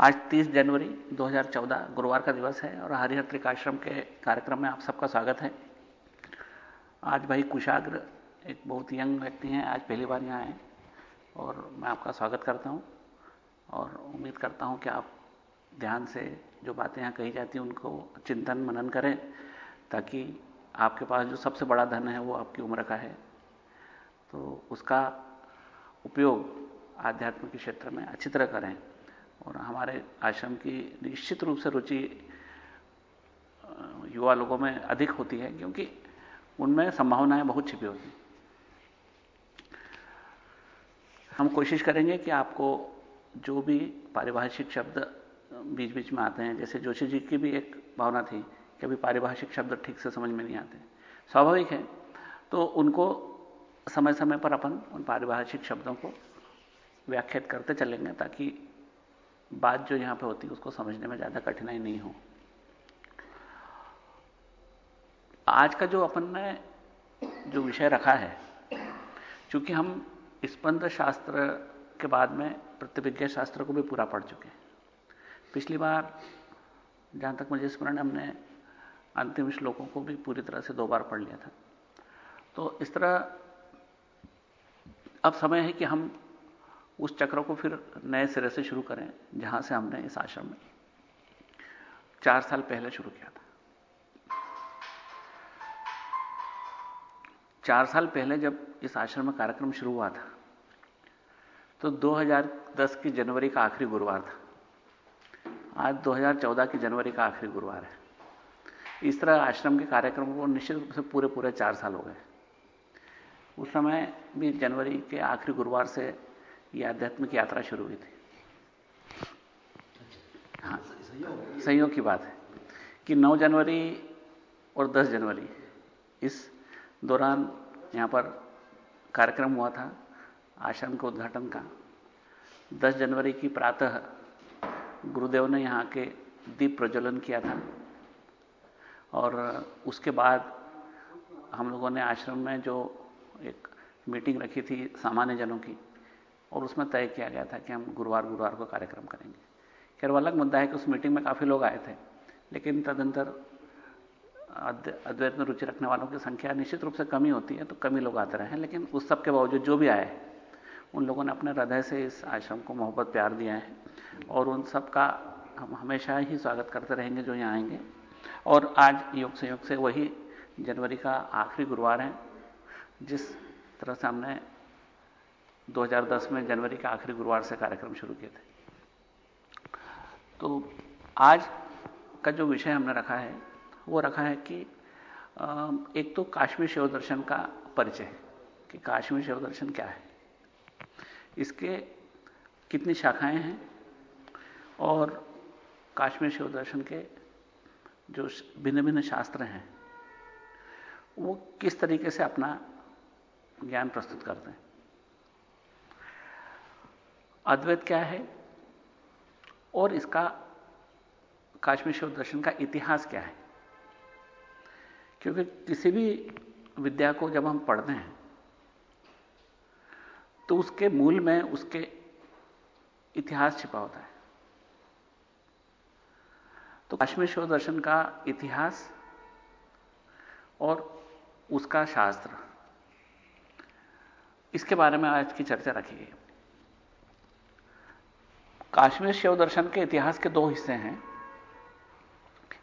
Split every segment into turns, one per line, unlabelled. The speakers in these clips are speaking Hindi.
आज 30 जनवरी 2014 गुरुवार का दिवस है और हरिहर त्रिकाश्रम के कार्यक्रम में आप सबका स्वागत है। आज भाई कुशाग्र, एक बहुत यंग व्यक्ति हैं, आज पहली बार यहाँ आए और मैं आपका स्वागत करता हूँ और उम्मीद करता हूँ कि आप ध्यान से जो बातें यहाँ कही जाती हैं, उनको चिंतन मनन करें ताकि आपके पास जो सबसे बड़ा धन है, वो आपकी उम्र का है। तो उसका उपयोग आध्यात्म के क्षेत्र में अच्छी तरह करें। और हमारे आश्रम की निश्चित रूप से रुचि युवा लोगों में अधिक होती है, क्योंकि उनमें संभावनाएँ बहुत छिपी होती हम कोशिश करेंगे कि आपको जो भी पारिभाषिक शब्द बीच बीच में आते हैं, जैसे जोशी जी की भी एक भावना थी कि अभी पारिभाषिक शब्द ठीक से समझ में नहीं आते स्वाभाविक है। तो उनको समय समय पर अपन उन पारिभाषिक शब्दों को व्याख्यात करते चलेंगे ताकि बात जो यहाँ पे होती है, उसको समझने में ज़्यादा कठिनाई नहीं हो। आज का जो अपन ने जो विषय रखा है, चूँकि हम स्पंद शास्त्र के बाद में प्रतिविज्ञा शास्त्र को भी पूरा पढ़ चुके हैं। पिछली बार, जहाँ तक मुझे स्मरण हमने अंतिम श्लोकों को भी पूरी तरह से दो बार पढ़ लिया था। तो इस तरह अब समय है कि हम उस चक्र को फिर नए सिरे से शुरू करें, जहाँ से हमने इस आश्रम में चार साल पहले शुरू किया था। चार साल पहले जब इस आश्रम में कार्यक्रम शुरू हुआ था तो 2010 की जनवरी का आखिरी गुरुवार था। आज 2014 की जनवरी का आखिरी गुरुवार है। इस तरह आश्रम के कार्यक्रम को निश्चित रूप से पूरे पूरे चार साल हो गए। उस समय भी जनवरी के आखिरी गुरुवार से यह आध्यात्मिक यात्रा शुरू हुई थी। हाँ। संयोग की बात है कि 9 जनवरी और 10 जनवरी इस दौरान यहाँ पर कार्यक्रम हुआ था आश्रम के उद्घाटन का। 10 जनवरी की प्रातः गुरुदेव ने यहाँ के दीप प्रज्वलन किया था और उसके बाद हम लोगों ने आश्रम में जो एक मीटिंग रखी थी सामान्य जनों की और उसमें तय किया गया था कि हम गुरुवार गुरुवार को कार्यक्रम करेंगे। खैर अलग मुद्दा है कि उस मीटिंग में काफ़ी लोग आए थे, लेकिन तदंतर अद्वैत में रुचि रखने वालों की संख्या निश्चित रूप से कमी होती है तो कमी लोग आते रहे हैं। लेकिन उस सब के बावजूद जो भी आए, उन लोगों ने अपने हृदय से इस आश्रम को मोहब्बत, प्यार दिया है और उन सब का हम हमेशा ही स्वागत करते रहेंगे जो यहाँ आएँगे। और आज योग संयोग से वही जनवरी का आखिरी गुरुवार है, जिस तरह से हमने 2010 में जनवरी के आखिरी गुरुवार से कार्यक्रम शुरू किए थे। तो आज का जो विषय हमने रखा है, वो रखा है कि एक तो काश्मीर शिव दर्शन का परिचय कि काश्मीर शिव दर्शन क्या है। इसके कितनी शाखाएँ हैं और काश्मीर शिव दर्शन के जो भिन्न भिन्न शास्त्र हैं, वो किस तरीके से अपना ज्ञान प्रस्तुत करते हैं। अद्वैत क्या है? और इसका काश्मीर शिव दर्शन का इतिहास क्या है? क्योंकि किसी भी विद्या को जब हम पढ़ते हैं तो उसके मूल में उसके इतिहास छिपा होता है। तो काश्मीर शिव दर्शन का इतिहास और उसका शास्त्र, इसके बारे में आज की चर्चा रखी गई। काश्मीर शिव दर्शन के इतिहास के दो हिस्से हैं।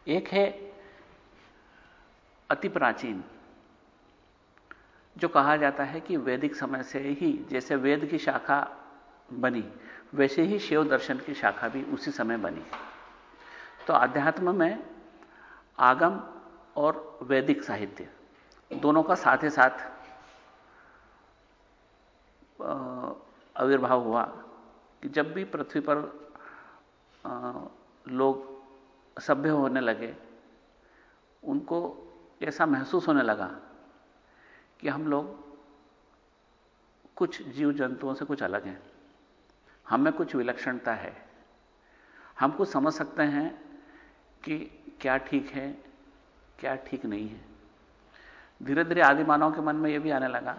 एक है अति प्राचीन, जो कहा जाता है कि वैदिक समय से ही, जैसे वेद की शाखा बनी, वैसे ही शिव दर्शन की शाखा भी उसी समय बनी। तो आध्यात्म में आगम और वैदिक साहित्य, दोनों का साथ ही साथ आविर्भाव हुआ। कि जब भी पृथ्वी पर लोग सभ्य होने लगे, उनको ऐसा महसूस होने लगा कि हम लोग कुछ जीव जंतुओं से कुछ अलग हैं। हमें कुछ विलक्षणता है। हम कुछ समझ सकते हैं कि क्या ठीक है, क्या ठीक नहीं है। धीरे धीरे आदि मानव के मन में यह भी आने लगा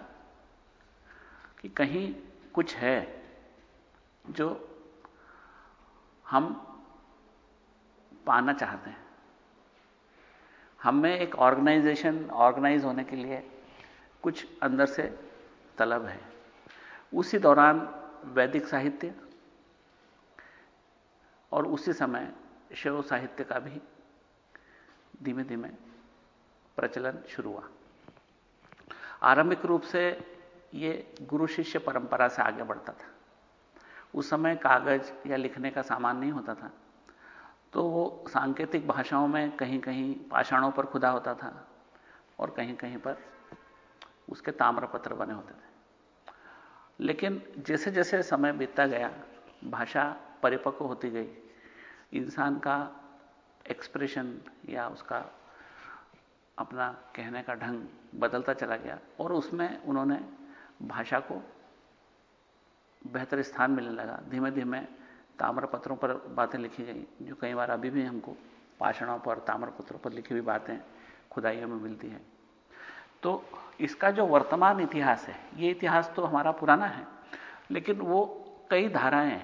कि कहीं कुछ है। जो हम पाना चाहते हैं। हमें एक ऑर्गेनाइजेशन ऑर्गेनाइज होने के लिए कुछ अंदर से तलब है। उसी दौरान वैदिक साहित्य और उसी समय शैव साहित्य का भी धीमे धीमे प्रचलन शुरू हुआ। आरंभिक रूप से यह गुरु शिष्य परंपरा से आगे बढ़ता था। उस समय कागज़ या लिखने का सामान नहीं होता था। तो वो सांकेतिक भाषाओं में कहीं कहीं पाषाणों पर खुदा होता था और कहीं कहीं पर उसके ताम्रपत्र बने होते थे। लेकिन जैसे जैसे समय बीतता गया, भाषा परिपक्व होती गई, इंसान का एक्सप्रेशन या उसका अपना कहने का ढंग बदलता चला गया और उसमें उन्होंने भाषा को बेहतर स्थान मिलने लगा। धीमे धीमे ताम्रपत्रों पर बातें लिखी गई, जो कई बार अभी भी हमको पाषणों पर ताम्रपत्रों पर लिखी हुई बातें खुदाइयों में मिलती हैं। तो इसका जो वर्तमान इतिहास है, ये इतिहास तो हमारा पुराना है, लेकिन वो कई धाराएँ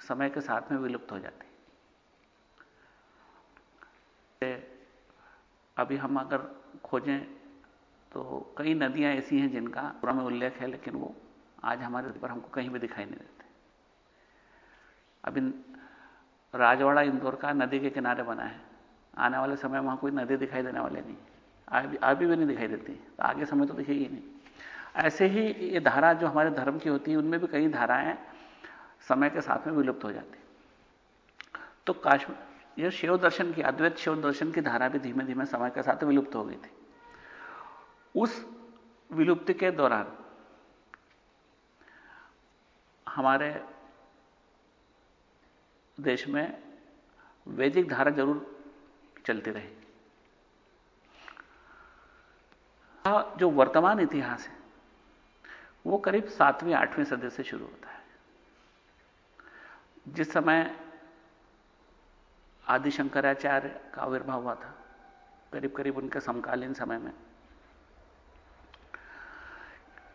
समय के साथ में विलुप्त हो जाती अभी हम अगर खोजें तो कई नदियाँ ऐसी हैं जिनका पूरा में उल्लेख है, लेकिन वो आज हमारे पर हमको कहीं भी दिखाई नहीं देते। अभी राजवाड़ा इंदौर का नदी के किनारे बना है। आने वाले समय वहाँ कोई नदी दिखाई देने वाले नहीं। अभी अभी भी नहीं दिखाई देती। तो आगे समय तो दिखेगी नहीं। ऐसे ही ये धारा जो हमारे धर्म की होती है, उनमें भी कई धाराएँ समय के साथ में विलुप्त हो जाती तो काश्मीर यह शिव दर्शन की, अद्वैत शिव दर्शन की धारा भी धीमे धीमे समय के साथ विलुप्त हो गई थी। उस विलुप्ति के दौरान हमारे देश में वैदिक धारा ज़रूर चलती रही। जो वर्तमान इतिहास है, वो करीब सातवीं, आठवीं सदी से शुरू होता है। जिस समय आदि शंकराचार्य का आविर्भाव हुआ था करीब करीब उनके समकालीन समय में।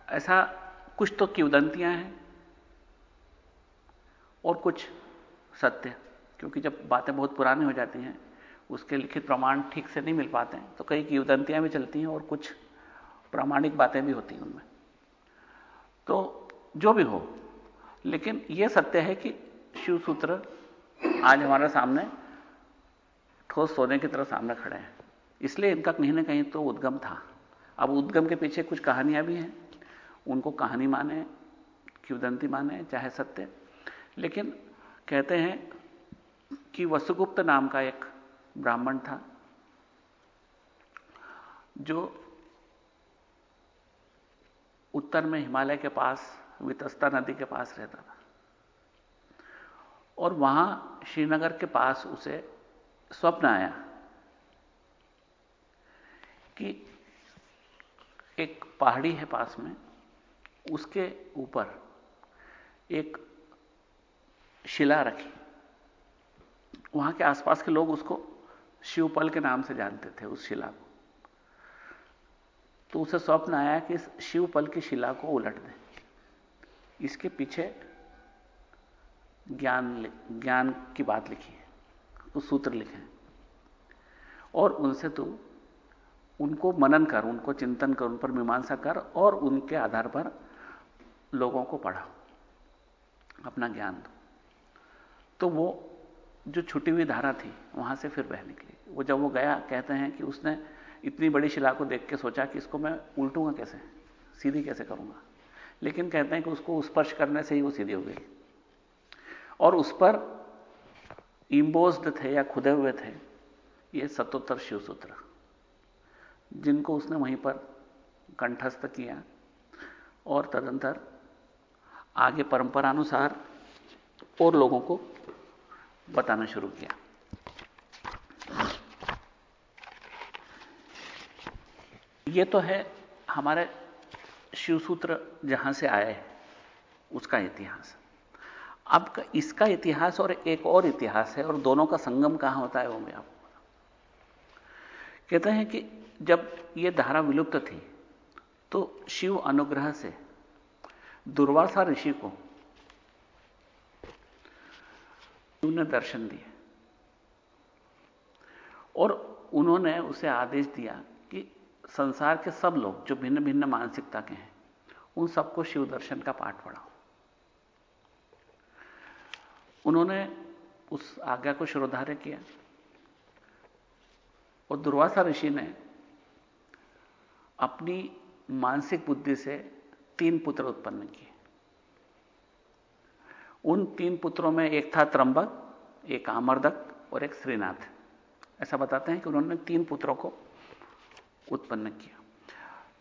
ऐसा कुछ तो किवदंतियाँ हैं और कुछ सत्य, क्योंकि जब बातें बहुत पुरानी हो जाती हैं, उसके लिखित प्रमाण ठीक से नहीं मिल पाते हैं तो कई किवदंतियाँ भी चलती हैं और कुछ प्रामाणिक बातें भी होती हैं उनमें। तो जो भी हो, लेकिन यह सत्य है कि शिव सूत्र आज हमारे सामने ठोस सोने की तरह सामने खड़े हैं। इसलिए इनका कहीं ना कहीं तो उद्गम था। अब उद्गम के पीछे कुछ कहानियाँ भी हैं। उनको कहानी माने किवदंती माने, चाहे सत्य लेकिन कहते हैं कि वसुगुप्त नाम का एक ब्राह्मण था, जो उत्तर में हिमालय के पास, वितस्ता नदी के पास रहता था। और वहाँ श्रीनगर के पास उसे स्वप्न आया कि एक पहाड़ी है पास में, उसके ऊपर एक शिला रखी। वहाँ के आसपास के लोग उसको शिवपल के नाम से जानते थे, उस शिला को। तो उसे स्वप्न आया कि इस शिवपल की शिला को उलट दें। इसके पीछे ज्ञान ज्ञान की बात लिखी है तो सूत्र लिखे हैं। और उनसे तू, उनको मनन कर, उनको चिंतन कर, उन पर मीमांसा कर और उनके आधार पर लोगों को पढ़ाओ अपना ज्ञान दो। तो वो जो छुटी हुई धारा थी, वहाँ से फिर बह निकली। वो जब वो गया, कहते हैं कि उसने इतनी बड़ी शिला को देख के सोचा कि इसको मैं उल्टूँगा कैसे? सीधी कैसे करूँगा? लेकिन कहते हैं कि उसको स्पर्श करने से ही वो सीधी हो गई। और उस पर इम्बोस्ड थे या खुदे हुए थे, ये सतोत्तर शिव सूत्र जिनको उसने वहीं पर कंठस्थ किया और तदंतर आगे परंपरानुसार और लोगों को बताना शुरू किया। ये तो है हमारे शिवसूत्र जहाँ से आए उसका इतिहास। अब इसका इतिहास और एक और इतिहास है और दोनों का संगम कहाँ होता है वो मैं आपको कहते हैं कि जब यह धारा विलुप्त थी तो शिव अनुग्रह से दुर्वासा ऋषि को ने दर्शन दिए। और उन्होंने उसे आदेश दिया कि संसार के सब लोग, जो भिन्न भिन्न मानसिकता के हैं, उन सबको शिव दर्शन का पाठ पढ़ाओ। उन्होंने उस आज्ञा को श्रोधार्य किया। और दुर्वासा ऋषि ने अपनी मानसिक बुद्धि से तीन पुत्र उत्पन्न किए। उन तीन पुत्रों में एक था त्रंबक, एक आमर्दक और एक श्रीनाथ। ऐसा बताते हैं कि उन्होंने तीन पुत्रों को उत्पन्न किया।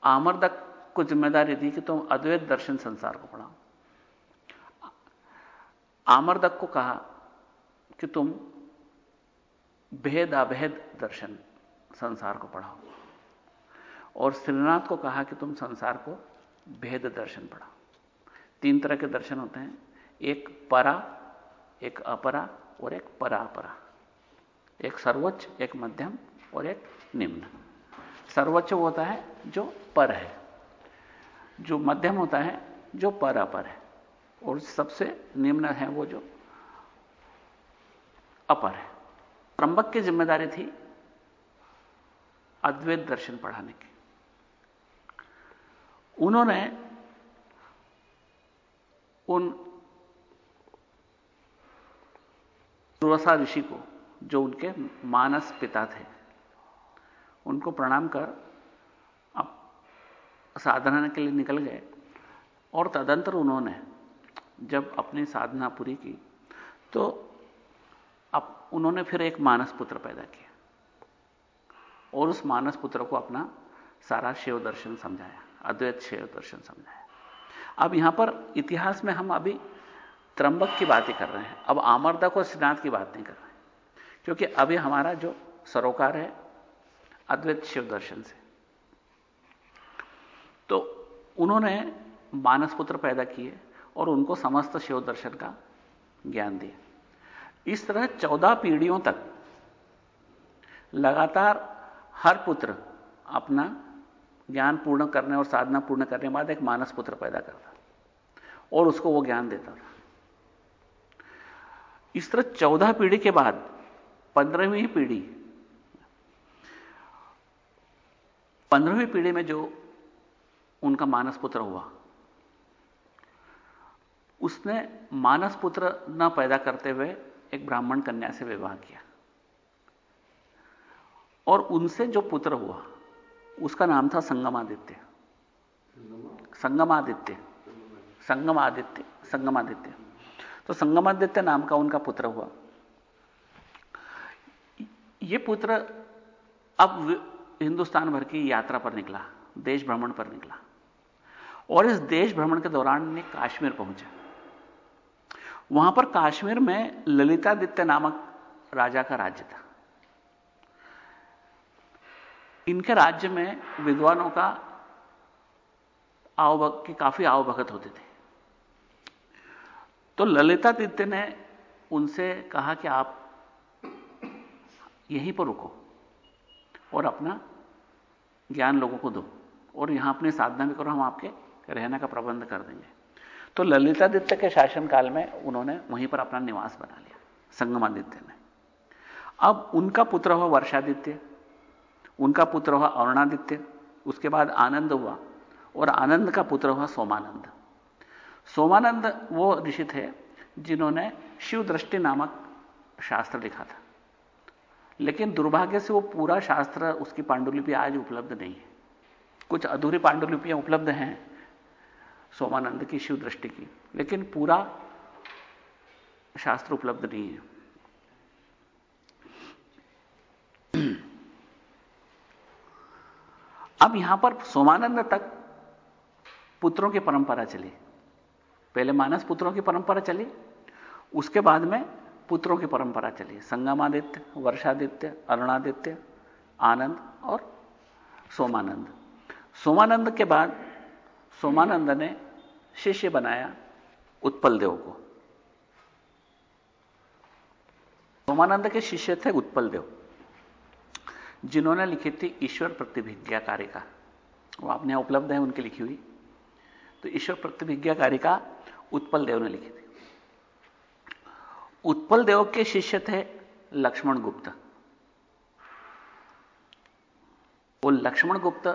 आमर्दक को ज़िम्मेदारी दी कि तुम तो अद्वैत दर्शन संसार को पढ़ाओ। आमर्दक को कहा कि तुम भेद अभेद दर्शन संसार को पढ़ाओ। और श्रीनाथ को कहा कि तुम संसार को भेद दर्शन पढ़ाओ। तीन तरह के दर्शन होते हैं। एक परा, एक अपरा और एक परापरा। एक सर्वोच्च, एक मध्यम और एक निम्न। सर्वोच्च होता है जो पर है। जो मध्यम होता है, जो पर अपर है। और सबसे निम्न है वो जो अपर है। त्रंबक की ज़िम्मेदारी थी अद्वैत दर्शन पढ़ाने की। उन्होंने उन दुर्वसा ऋषि को, जो उनके मानस पिता थे, उनको प्रणाम कर अब साधना के लिए निकल गए। और तदंतर उन्होंने जब अपनी साधना पूरी की तो अब उन्होंने फिर एक मानस पुत्र पैदा किया और उस मानस पुत्र को अपना सारा शिव दर्शन समझाया, अद्वैत शिव दर्शन समझाया। अब यहाँ पर इतिहास में हम अभी त्रंबक की बात कर रहे हैं। अब आमरदक और सिद्धांत की बात नहीं कर रहे क्योंकि अभी हमारा जो सरोकार है, अद्वैत शिव दर्शन से। तो उन्होंने मानस पुत्र पैदा किए और उनको समस्त शिव दर्शन का ज्ञान दिया। इस तरह चौदह पीढ़ियों तक लगातार हर पुत्र अपना ज्ञान पूर्ण करने और साधना पूर्ण करने के बाद एक मानस पुत्र पैदा करता। और उसको वो ज्ञान देता था। इस तरह चौदह पीढ़ी के बाद, पंद्रहवीं पीढ़ी पंद्रहवीं पीढ़ी में जो उनका मानस पुत्र हुआ, उसने मानस पुत्र न पैदा करते हुए एक ब्राह्मण कन्या से विवाह किया। और उनसे जो पुत्र हुआ, उसका नाम था संगमादित्य। संगमादित्य। संगमादित्य। संगमादित्य। तो संगमादित्य नाम का उनका पुत्र हुआ। यह पुत्र अब हिंदुस्तान भर की यात्रा पर निकला, देश भ्रमण पर निकला। और इस देश भ्रमण के दौरान ने काश्मीर पहुँचा। वहाँ पर काश्मीर में ललितादित्य नामक राजा का राज्य था। इनके राज्य में विद्वानों का आवभक्त की काफ़ी आवभगत होते थे। तो ललितादित्य ने उनसे कहा कि आप यहीं पर रुको और अपना ज्ञान लोगों को दो और यहाँ अपनी साधना भी करो, हम आपके रहने का प्रबंध कर देंगे। तो ललितादित्य के शासनकाल में उन्होंने वहीं पर अपना निवास बना लिया संगमादित्य ने। अब उनका पुत्र हुआ वर्षादित्य उनका पुत्र हुआ अरुणादित्य उसके बाद आनंद हुआ और आनंद का पुत्र हुआ सोमानंद। सोमानंद वो ऋषि थे जिन्होंने शिव दृष्टि नामक शास्त्र लिखा था। लेकिन दुर्भाग्य से वो पूरा शास्त्र उसकी पांडुलिपि आज उपलब्ध नहीं है। कुछ अधूरी पांडुलिपियाँ उपलब्ध हैं सोमानंद की शिव दृष्टि की, लेकिन पूरा शास्त्र उपलब्ध नहीं है। अब यहाँ पर सोमानंद तक पुत्रों की परंपरा चली। पहले मानस पुत्रों की परंपरा चली, उसके बाद में पुत्रों की परंपरा चली। संगमादित्य, वर्षादित्य, अरुणादित्य, आनंद और सोमानंद। सोमानंद के बाद सोमानंद ने शिष्य बनाया उत्पल देव को। सोमानंद के शिष्य थे उत्पल देव जिन्होंने लिखी थी ईश्वर प्रतिभिज्ञा कारिका। वो आपने उपलब्ध है, उनकी लिखी हुई। तो ईश्वर प्रतिभिज्ञा कारिका उत्पल देव ने लिखी थी। उत्पल देव के शिष्य थे लक्ष्मण गुप्त। वो लक्ष्मण गुप्त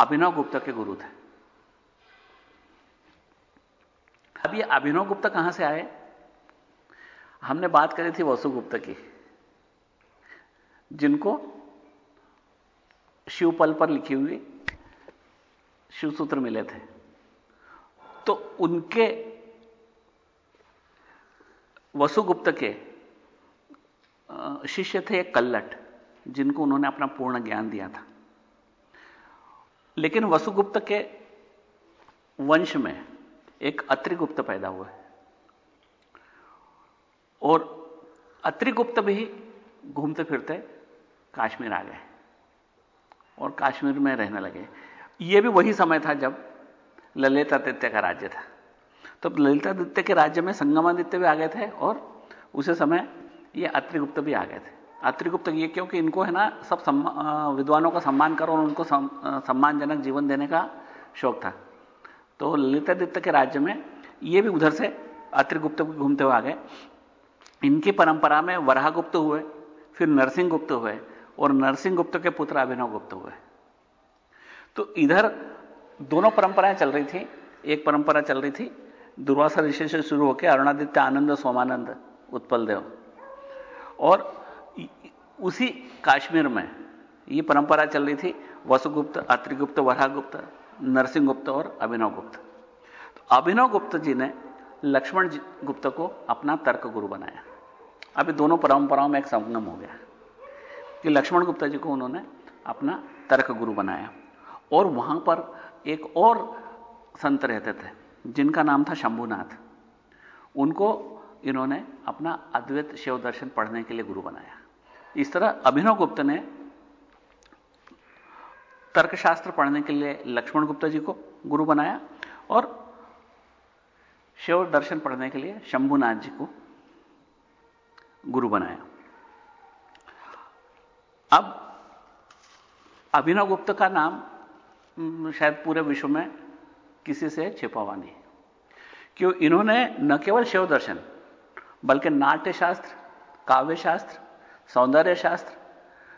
अभिनव गुप्त के गुरु थे। अब ये अभिनव गुप्त कहाँ से आए? हमने बात करी थी वसुगुप्त की, जिनको शिवपल पर लिखी हुई शिव सूत्र मिले थे। तो उनके वसुगुप्त के शिष्य थे एक कल्लट, जिनको उन्होंने अपना पूर्ण ज्ञान दिया था। लेकिन वसुगुप्त के वंश में एक अत्रिगुप्त पैदा हुआ है। और अत्रिगुप्त भी घूमते फिरते काश्मीर आ गए और काश्मीर में रहने लगे। यह भी वही समय था जब ललित आदित्य का राज्य था। तो ललितादित्य के राज्य में संगमादित्य भी आ गए थे और उसी समय ये अत्रिगुप्त भी आ गए थे। अत्रिगुप्त ये क्योंकि इनको है ना सब विद्वानों का सम्मान करो और उनको सम्मानजनक जीवन देने का शौक था। तो ललितादित्य के राज्य में ये भी उधर से अत्रिगुप्त घूमते हुए आ गए। इनकी परंपरा में वराहगुप्त हुए, फिर नरसिंह गुप्त हुए और नरसिंह गुप्त के पुत्र अभिनव गुप्त हुए। तो इधर दोनों परंपराएँ चल रही थी, एक परंपरा चल रही थी दुर्वासा ऋषि से शुरू होकर अरुणादित्य आनंद सोमानंद उत्पल देव। और उसी काश्मीर में ये परंपरा चल रही थी, वसुगुप्त, अत्रिगुप्त वरागुप्त नरसिंह गुप्त और अभिनव गुप्त तो अभिनव गुप्त जी ने लक्ष्मण गुप्त को अपना तर्क गुरु बनाया। अभी दोनों परंपराओं में एक संगम हो गया कि लक्ष्मण गुप्ता जी को उन्होंने अपना तर्क गुरु बनाया। और वहाँ पर एक और संत रहते थे जिनका नाम था शंभुनाथ, उनको इन्होंने अपना अद्वैत शिव दर्शन पढ़ने के लिए गुरु बनाया। इस तरह अभिनव गुप्त ने तर्कशास्त्र पढ़ने के लिए लक्ष्मण गुप्ता जी को गुरु बनाया और शिव दर्शन पढ़ने के लिए शंभुनाथ जी को गुरु बनाया। अब अभिनव गुप्त का नाम शायद पूरे विश्व में किसी से छिपा हुआ नहीं। क्यों? इन्होंने न केवल शिव दर्शन, बल्कि नाट्य शास्त्र काव्य शास्त्र सौंदर्य शास्त्र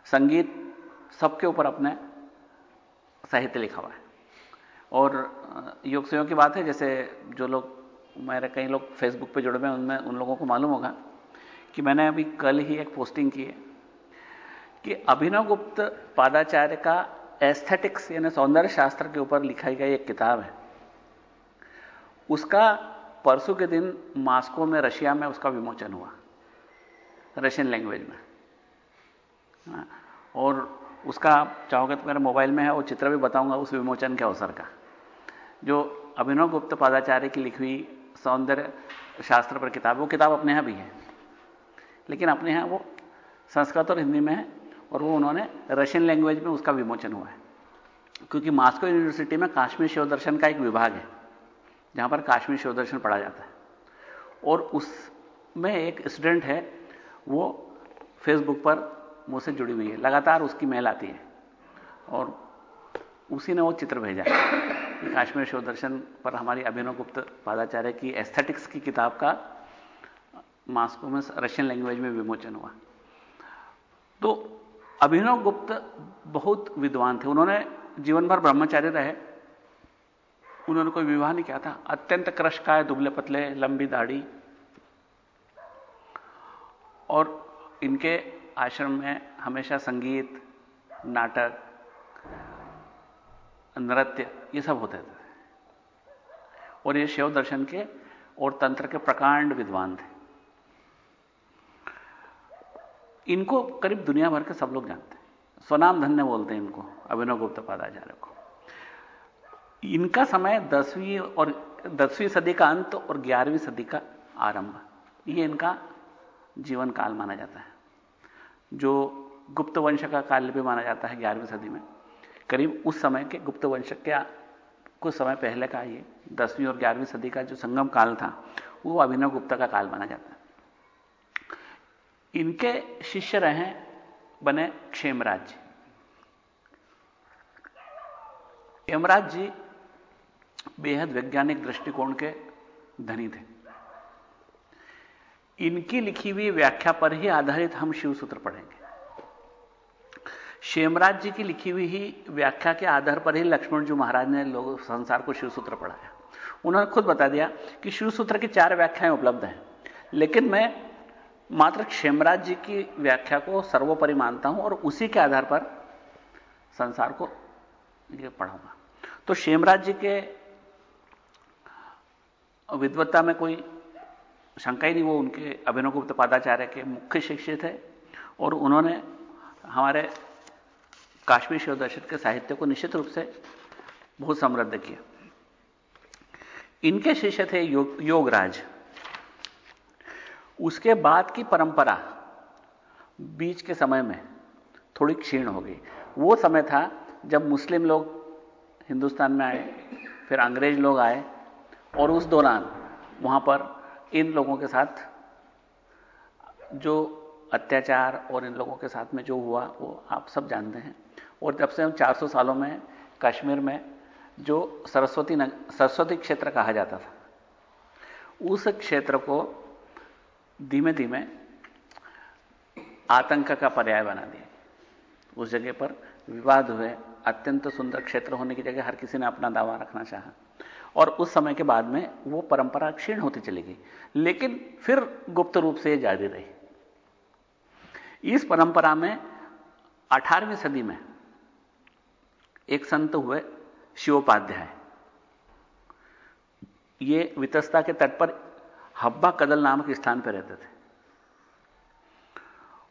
संगीत, सबके ऊपर अपने साहित्य लिखा हुआ है। और योग की बात है, जैसे जो लोग, मेरे कई लोग फेसबुक पे जुड़े हुए हैं, उनमें, उन लोगों को मालूम होगा कि मैंने अभी कल ही एक पोस्टिंग की है कि अभिनव गुप्त पादाचार्य का एस्थेटिक्स यानी सौंदर्य शास्त्र के ऊपर लिखाई गई एक किताब है। उसका परसों के दिन मास्को में रशिया में उसका विमोचन हुआ रशियन लैंग्वेज में। हाँ, और उसका चाहोगे तो मेरे मोबाइल में है वो चित्र भी बताऊँगा उस विमोचन के अवसर का। जो अभिनव गुप्त पादाचार्य की लिखी हुई सौंदर्य शास्त्र पर किताब वो किताब अपने यहाँ भी है। लेकिन अपने यहाँ वो संस्कृत और हिंदी में है और वो उन्होंने रशियन लैंग्वेज में उसका विमोचन हुआ है। क्योंकि मास्को यूनिवर्सिटी में काश्मीर शिव दर्शन का एक विभाग है। जहाँ पर काश्मीर शिव दर्शन पढ़ा जाता है। और उसमें एक स्टूडेंट है, वो फेसबुक पर मुझसे जुड़ी हुई है। लगातार उसकी मेल आती है। और उसी ने वो चित्र भेजा कि काश्मीर शिव दर्शन पर हमारी अभिनव गुप्त पादाचार्य की एस्थेटिक्स की किताब का मास्को में रशियन लैंग्वेज में विमोचन हुआ। तो अभिनव गुप्त बहुत विद्वान थे। उन्होंने जीवन भर ब्रह्मचारी रहे। उन्होंने कोई विवाह नहीं किया था। अत्यंत क्रश का है, दुबले पतले, लंबी दाढ़ी। और इनके आश्रम में हमेशा संगीत, नाटक, नृत्य, ये सब होते थे। और ये शिव दर्शन के और तंत्र के प्रकांड विद्वान थे। इनको करीब दुनिया भर के सब लोग जानते हैं। स्वनाम धन्य बोलते हैं इनको, अभिनव गुप्त पादाचार्य को। इनका समय दसवीं और दसवीं सदी का अंत और ग्यारहवीं सदी का आरंभ। ये इनका जीवन काल माना जाता है। जो गुप्त वंश का काल भी माना जाता है ग्यारहवीं सदी में। करीब उस समय के गुप्त वंश के कुछ समय पहले का ये दसवीं और ग्यारहवीं सदी का जो संगम काल था, वो अभिनव गुप्ता का काल माना जाता है। इनके शिष्य रहे, बने क्षेमराज जी। क्षेमराज जी बेहद वैज्ञानिक दृष्टिकोण के धनी थे। इनकी लिखी हुई व्याख्या पर ही आधारित हम शिव सूत्र पढ़ेंगे। शेमराज जी की लिखी हुई ही व्याख्या के आधार पर ही लक्ष्मण जी महाराज ने लोग संसार को शिवसूत्र पढ़ाया। उन्होंने खुद बता दिया कि शिवसूत्र की चार व्याख्याएँ उपलब्ध हैं, लेकिन मैं मात्र क्षेमराज जी की व्याख्या को सर्वोपरि मानता हूँ और उसी के आधार पर संसार को पढ़ाऊँगा। तो क्षेमराज जी के विद्वत्ता में कोई शंका ही नहीं वो उनके अभिनव गुप्त पादाचार्य के मुख्य शिक्षित थे और उन्होंने हमारे काश्मीर शिव दर्शन के साहित्य को निश्चित रूप से बहुत समृद्ध किया। इनके शिष्य थे योग, योगराज। उसके बाद की परंपरा बीच के समय में थोड़ी क्षीण हो गई। वो समय था जब मुस्लिम लोग हिंदुस्तान में आए फिर अंग्रेज़ लोग आए और उस दौरान वहाँ पर इन लोगों के साथ जो अत्याचार और इन लोगों के साथ में जो हुआ, वो आप सब जानते हैं। और जब से हम 400 सालों में कश्मीर में जो सरस्वती सरस्वती क्षेत्र कहा जाता था, उस क्षेत्र को धीमे धीमे आतंक का पर्याय बना दिया। उस जगह पर विवाद हुए, अत्यंत सुंदर क्षेत्र होने की जगह हर किसी ने अपना दावा रखना चाहा। और उस समय के बाद में वो परंपरा क्षीण होती चली गई। लेकिन फिर गुप्त रूप से जारी रही। इस परंपरा में 18वीं सदी में एक संत हुए शिवोपाध्याय। ये वितस्ता के तट पर हब्बा कदल नामक स्थान पर रहते थे।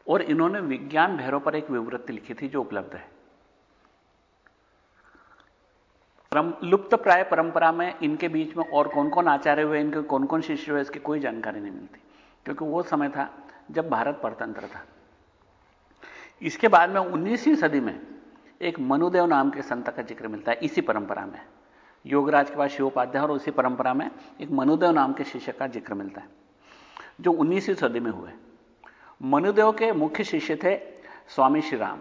और इन्होंने विज्ञान भैरव पर एक विवृत्ति लिखी थी जो उपलब्ध है। लुप्त प्राय परंपरा में इनके बीच में और कौन कौन आचार्य हुए, इनके कौन कौन शिष्य हुए, इसकी कोई जानकारी नहीं मिलती। क्योंकि वो समय था जब भारत परतंत्र था। इसके बाद में 19वीं सदी में एक मनुदेव नाम के संत का ज़िक्र मिलता है, इसी परंपरा में। योगराज के बाद शिवोपाध्याय और उसी परंपरा में एक मनुदेव नाम के शिष्य का ज़िक्र मिलता है, जो 19वीं सदी में हुए। मनुदेव के मुख्य शिष्य थे स्वामी श्री राम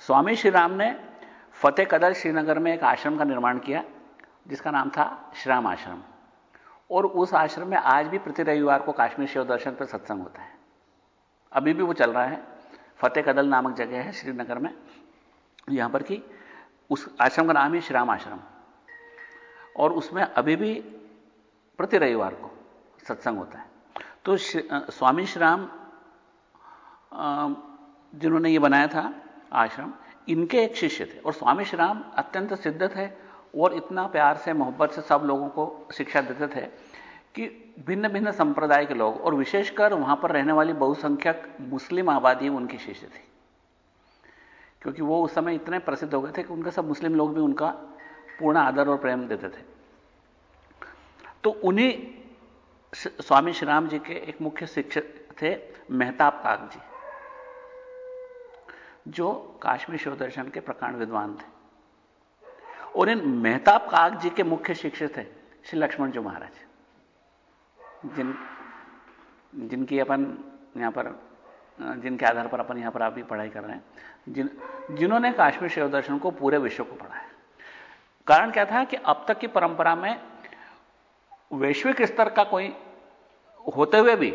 स्वामी श्री राम ने फतेह कदर श्रीनगर में एक आश्रम का निर्माण किया, जिसका नाम था श्राम आश्रम। और उस आश्रम में आज भी प्रति रविवार को काश्मीर शिव दर्शन पर सत्संग होता है। अभी भी वो चल रहा है। फतेह कदल नामक जगह है श्रीनगर में, यहाँ पर कि उस आश्रम का नाम है श्राम आश्रम। और उसमें अभी भी प्रति रविवार को सत्संग होता है। तो स्वामी श्राम जिन्होंने ये बनाया था आश्रम इनके एक शिष्य थे और स्वामी श्राम अत्यंत सिद्ध थे और इतना प्यार से, मोहब्बत से सब लोगों को शिक्षा देते थे कि भिन्न भिन्न संप्रदाय के लोग और विशेषकर वहाँ पर रहने वाली बहुसंख्यक मुस्लिम आबादी उनकी शिष्य थी। क्योंकि वो उस समय इतने प्रसिद्ध हो गए थे कि उनका सब मुस्लिम लोग भी उनका पूर्ण आदर और प्रेम देते थे। तो उन्हीं स्वामी श्री राम जी के एक मुख्य शिक्षक थे मेहताब काक जी। जो काश्मीर शिव दर्शन के प्रकांड विद्वान थे। और इन मेहताब काग जी के मुख्य शिक्षक थे, श्री लक्ष्मण जी महाराज। जिन, जिनकी अपन यहाँ पर, जिनके आधार पर अपन यहाँ पर आप भी पढ़ाई कर रहे हैं, जिन, जिन्होंने काश्मीर शिव दर्शन को पूरे विश्व को पढ़ाया। कारण क्या था कि अब तक की परंपरा में वैश्विक स्तर का कोई होते हुए भी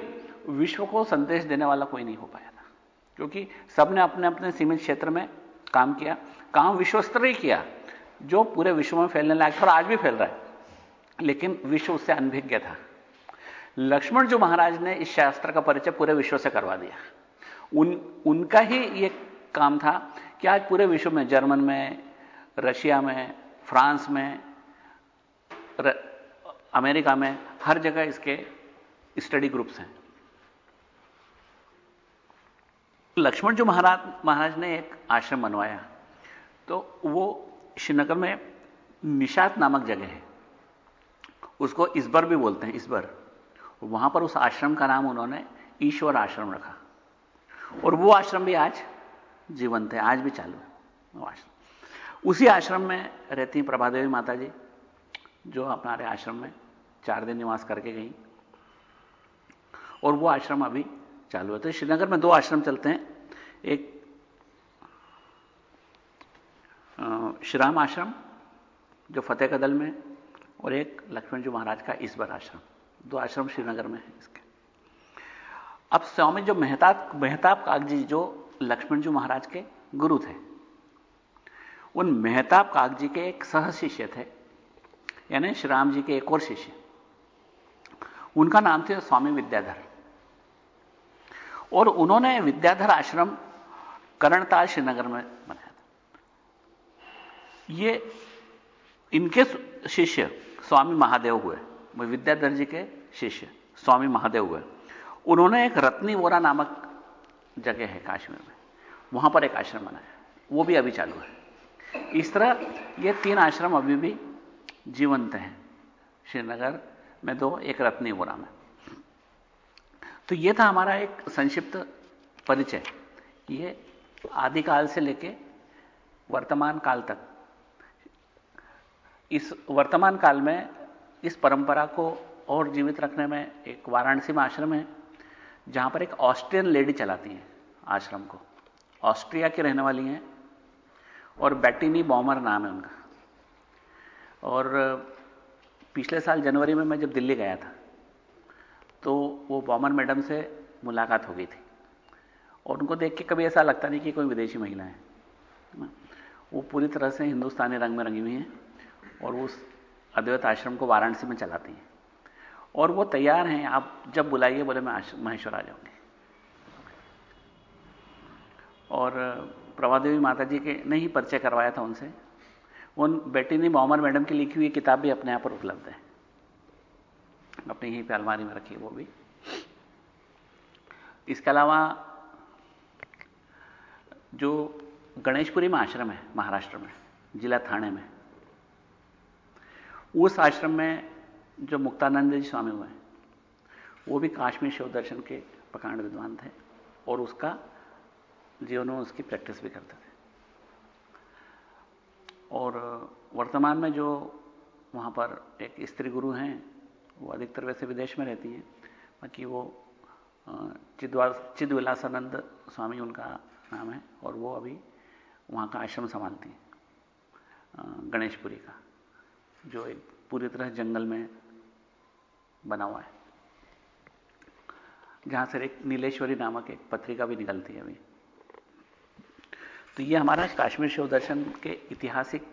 विश्व को संदेश देने वाला कोई नहीं हो पाया क्योंकि सबने अपने अपने सीमित क्षेत्र में काम किया काम विश्व स्तरीय किया जो पूरे विश्व में फैलने लायक था और आज भी फैल रहा है। लेकिन विश्व उससे अनभिज्ञ था। लक्ष्मण जो महाराज ने इस शास्त्र का परिचय पूरे विश्व से करवा दिया। उन उनका ही ये काम था कि आज पूरे विश्व में जर्मन में रशिया में फ्रांस में र, अमेरिका में हर जगह इसके स्टडी ग्रुप्स हैं। लक्ष्मण जो महाराज महाराज ने एक आश्रम बनवाया तो वो श्रीनगर में निशात नामक जगह है। उसको इसबर भी बोलते हैं, इसबर। वहाँ पर उस आश्रम का नाम उन्होंने ईश्वर आश्रम रखा। और वो आश्रम भी आज जीवंत है, आज भी चालू है वो आश्रम। उसी आश्रम में रहती प्रभादेवी माता जी जो हमारे आश्रम में चार दिन निवास करके गई। और वो आश्रम अभी चालू है। तो श्रीनगर में दो आश्रम चलते हैं। एक श्रीराम आश्रम, जो फतेह कदल में, और एक लक्ष्मण जी महाराज का ईश्वर आश्रम। दो आश्रम श्रीनगर में है इसके। अब स्वामी जो मेहताब मेहताब कागज़ी जो लक्ष्मण जी महाराज के गुरु थे, उन मेहताब कागज़ी के एक सह शिष्य थे, यानी श्री राम जी के एक और शिष्य। उनका नाम थे स्वामी विद्याधर। और उन्होंने विद्याधर आश्रम करणताल श्रीनगर में बनाया था। ये इनके शिष्य स्वामी महादेव हुए, वो विद्याधर जी के शिष्य स्वामी महादेव हुए। उन्होंने एक रत्नी वोरा नामक जगह है काश्मीर में, वहाँ पर एक आश्रम बनाया। वो भी अभी चालू है। इस तरह ये तीन आश्रम अभी भी जीवंत हैं। श्रीनगर में दो, एक रत्नी वोरा में। तो ये था हमारा एक संक्षिप्त परिचय ये आदिकाल से लेके वर्तमान काल तक। इस वर्तमान काल में इस परंपरा को और जीवित रखने में एक वाराणसी में आश्रम है, जहाँ पर एक ऑस्ट्रियन लेडी चलाती हैं आश्रम को। ऑस्ट्रिया की रहने वाली हैं और बैटिनी बॉमर नाम है उनका। और पिछले साल जनवरी में मैं जब दिल्ली गया था तो वो बॉमर मैडम से मुलाकात हो गई थी। और उनको देख के कभी ऐसा लगता नहीं कि कोई विदेशी महिला है। वो पूरी तरह से हिंदुस्तानी रंग में रंगी हुई हैं और उस अद्वैत आश्रम को वाराणसी में चलाती हैं। और वो तैयार हैं। आप जब बुलाइए, बोले, मैं महेश्वर आ जाऊँगी। और प्रभादेवी माता जी के ने ही परिचय करवाया था उनसे। उन बेटी ने मोहम्मद मैडम की लिखी हुई किताब भी अपने यहाँ पर उपलब्ध है। अपनी यहीं पे अलमारी में रखी है वो भी। इसके अलावा जो गणेशपुरी में आश्रम है, महाराष्ट्र में, जिला थाने में, उस आश्रम में जो मुक्तानंद जी स्वामी हुए वो भी काश्मीर शिव दर्शन के प्रकांड विद्वान थे और उसका जीवन में उसकी प्रैक्टिस भी करते थे। और वर्तमान में जो वहाँ पर एक स्त्री गुरु हैं वो अधिकतर वैसे विदेश में रहती हैं। बाकी वो चिदवा चिदविलासानंद स्वामी उनका नाम है और वो अभी वहाँ का आश्रम संभालती हैं गणेशपुरी का, जो एक पूरी तरह जंगल में बना हुआ है। जहाँ से एक नीलेश्वरी नामक एक पत्रिका भी निकलती है अभी। तो ये हमारा काश्मीर शिव दर्शन के ऐतिहासिक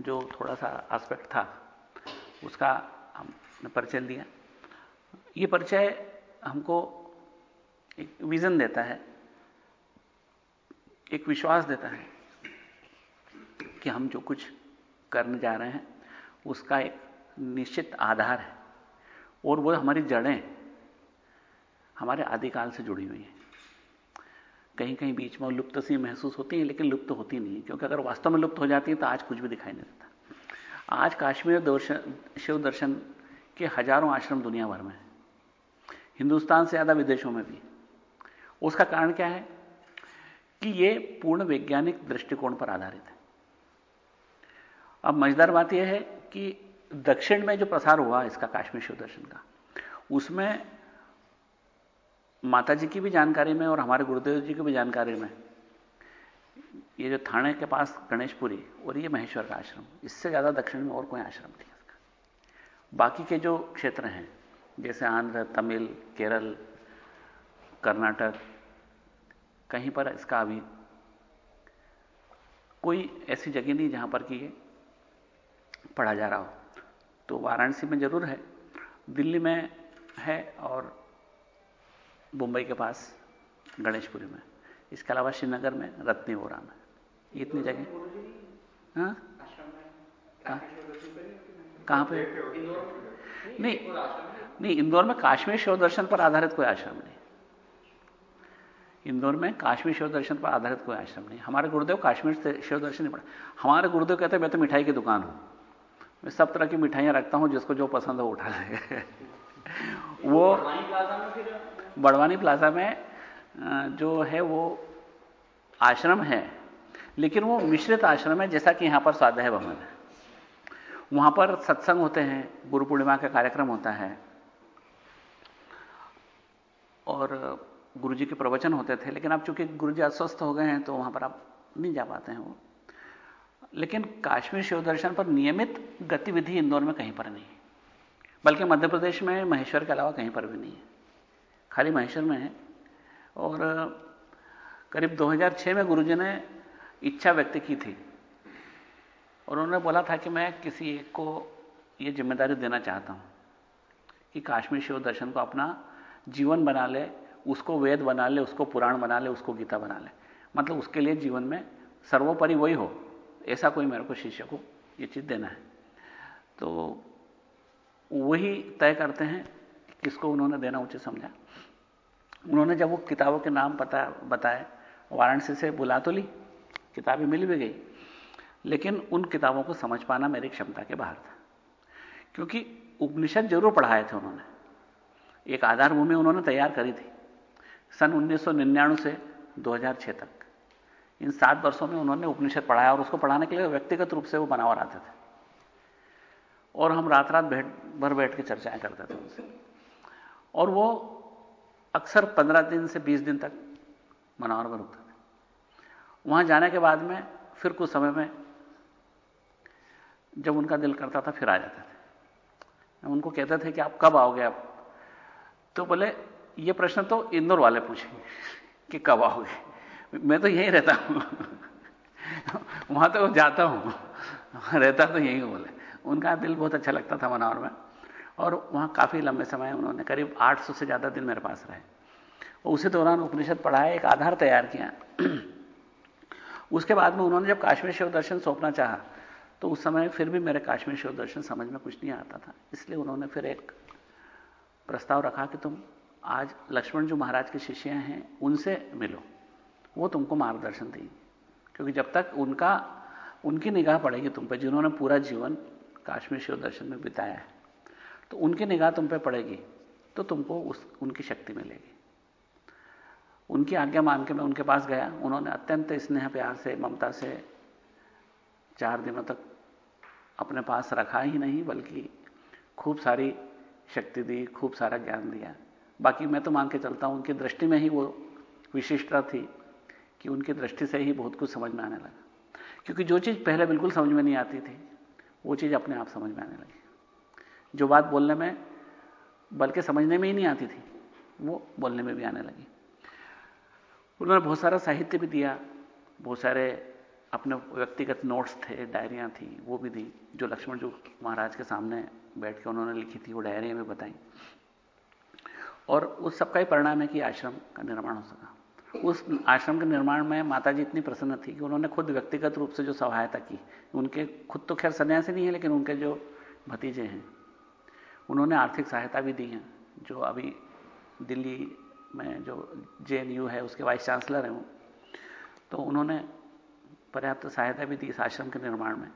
जो थोड़ा सा एस्पेक्ट था उसका हमने परिचय दिया। ये परिचय हमको एक विजन देता है, एक विश्वास देता है कि हम जो कुछ करने जा रहे हैं, उसका एक निश्चित आधार है और वो हमारी जड़ें हमारे आदिकाल से जुड़ी हुई हैं। कहीं कहीं बीच में लुप्त सी महसूस होती हैं, लेकिन लुप्त होती नहीं है, क्योंकि अगर वास्तव में लुप्त हो जाती है तो आज कुछ भी दिखाई नहीं देता। आज काश्मीर दर्शन, शिव दर्शन के हज़ारों आश्रम दुनिया भर में हिंदुस्तान से ज़्यादा विदेशों में भी। उसका कारण क्या है? कि ये पूर्ण वैज्ञानिक दृष्टिकोण पर आधारित है। अब मज़ेदार बात यह है कि दक्षिण में जो प्रसार हुआ इसका, काश्मीर शिव दर्शन का, उसमें माता जी की भी जानकारी में और हमारे गुरुदेव जी की भी जानकारी में ये जो थाने के पास गणेशपुरी और ये महेश्वर का आश्रम, इससे ज़्यादा दक्षिण में और कोई आश्रम नहीं इसका बाकी के जो क्षेत्र हैं, जैसे आंध्र, तमिल, केरल, कर्नाटक, कहीं पर इसका अभी कोई ऐसी जगह नहीं जहाँ पर कि ये पढ़ा जा रहा हो। तो वाराणसी में ज़रूर है। दिल्ली में है और मुंबई के पास, गणेशपुरी में। इसके अलावा श्रीनगर में रत्नी वोरा में। इतनी जगह? हाँ? कहाँ? पे? नहीं नहीं, इंदौर में काश्मीर शिव दर्शन पर आधारित कोई आश्रम नहीं। इंदौर में काश्मीर शिव दर्शन पर आधारित कोई आश्रम नहीं। हमारे गुरुदेव काश्मीर से शिव दर्शन नहीं पड़ा हमारे गुरुदेव कहते हैं, मैं तो मिठाई की दुकान हूँ। मैं सब तरह की मिठाइयाँ रखता हूँ, जिसको जो पसंद हो उठा ले। वो बड़वानी प्लाजा में जो है वो आश्रम है लेकिन वो मिश्रित आश्रम है, जैसा कि यहाँ पर स्वाध्याय भवन है। वहाँ पर सत्संग होते हैं, गुरु पूर्णिमा का कार्यक्रम होता है। और गुरु जी के प्रवचन होते थे, लेकिन अब चूँकि गुरु जी अस्वस्थ हो गए हैं तो वहाँ पर आप नहीं जा पाते हैं वो। लेकिन काश्मीर शिव दर्शन पर नियमित गतिविधि इंदौर में कहीं पर नहीं बल्कि मध्य प्रदेश में, महेश्वर के अलावा कहीं पर भी नहीं है। खाली महेश्वर में है। और करीब 2006 में गुरुजी ने इच्छा व्यक्त की थी। और उन्होंने बोला था कि मैं किसी एक को यह ज़िम्मेदारी देना चाहता हूँ कि काश्मीर शिव दर्शन को अपना जीवन बना ले, उसको वेद बना ले, उसको पुराण बना ले, उसको गीता बना ले। मतलब उसके लिए जीवन में सर्वोपरि वही हो। ऐसा कोई मेरे को शिष्य को यह चीज़ देना है। तो वही तय करते हैं किसको उन्होंने देना उचित समझा। उन्होंने जब वो किताबों के नाम पता, बताए, वाराणसी से बुला तो ली। किताबें मिल भी गई। लेकिन उन किताबों को समझ पाना मेरी क्षमता के बाहर था। क्योंकि उपनिषद ज़रूर पढ़ाए थे उन्होंने। एक आधार भूमि उन्होंने तैयार करी थी, सन 1999 से 2006 तक। इन सात वर्षों में उन्होंने उपनिषद पढ़ाया और उसको पढ़ाने के लिए व्यक्तिगत रूप से वो बनावर आते थे। और हम रात रात बैठ, भर बैठ के चर्चाएँ करते थे उनसे। और वो अक्सर पंद्रह दिन से बीस दिन तक मनावर में रुकते वहाँ जाने के बाद में, फिर कुछ समय में, जब उनका दिल करता था, फिर आ जाते थे। उनको कहते थे कि आप कब आओगे आप? तो बोले, ये प्रश्न तो इंदौर वाले पूछेंगे कि कब आओगे? मैं तो यहीं रहता हूँ। वहाँ तो जाता हूँ। रहता तो यहीं बोले। उनका दिल बहुत अच्छा लगता था मनावर में। और वहाँ काफ़ी लंबे समय उन्होंने, करीब 800 से ज़्यादा दिन मेरे पास रहे। उसी दौरान उपनिषद पढ़ाया एक आधार तैयार किया। उसके बाद में उन्होंने जब काश्मीर शिव दर्शन सौंपना चाहा तो उस समय फिर भी मेरे काश्मीर शिव दर्शन समझ में कुछ नहीं आता था। इसलिए उन्होंने फिर एक प्रस्ताव रखा कि तुम आज लक्ष्मण जो महाराज के शिष्य हैं, उनसे मिलो। वो तुमको मार्गदर्शन देंगे। क्योंकि जब तक उनका, उनकी निगाह पड़ेगी तुम पर जिन्होंने पूरा जीवन काश्मीर शिव दर्शन में बिताया है तो उनकी निगाह तुम पे पड़ेगी तो तुमको उस, उनकी शक्ति मिलेगी। उनकी आज्ञा मान के मैं उनके पास गया। उन्होंने अत्यंत स्नेह प्यार से, ममता से चार दिनों तक अपने पास रखा ही नहीं, बल्कि खूब सारी शक्ति दी, खूब सारा ज्ञान दिया। बाकी मैं तो मान के चलता हूँ, उनकी दृष्टि में ही वो विशिष्टता थी कि उनकी दृष्टि से ही बहुत कुछ समझ में आने लगा। क्योंकि जो चीज़ पहले बिल्कुल समझ में नहीं आती थी, वो चीज़ अपने आप समझ में आने लगी। जो बात बोलने में, बल्कि समझने में ही नहीं आती थी, वो बोलने में भी आने लगी। उन्होंने बहुत सारा साहित्य भी दिया, बहुत सारे अपने व्यक्तिगत नोट्स थे डायरियाँ थी, वो भी दी, जो लक्ष्मण जी महाराज के सामने बैठ के उन्होंने लिखी थी, वो डायरियाँ भी बताई। और उस सबका ही परिणाम है कि आश्रम का निर्माण हो सका। उस आश्रम के निर्माण में माता जी इतनी प्रसन्न थी कि उन्होंने खुद व्यक्तिगत रूप से जो सहायता की, उनके खुद तो खैर सन्यासी नहीं है, लेकिन उनके जो भतीजे हैं, उन्होंने आर्थिक सहायता भी दी है, जो अभी दिल्ली में जो जेएनयू है, उसके वाइस चांसलर हैं वो। तो उन्होंने पर्याप्त सहायता भी दी इस आश्रम के निर्माण में।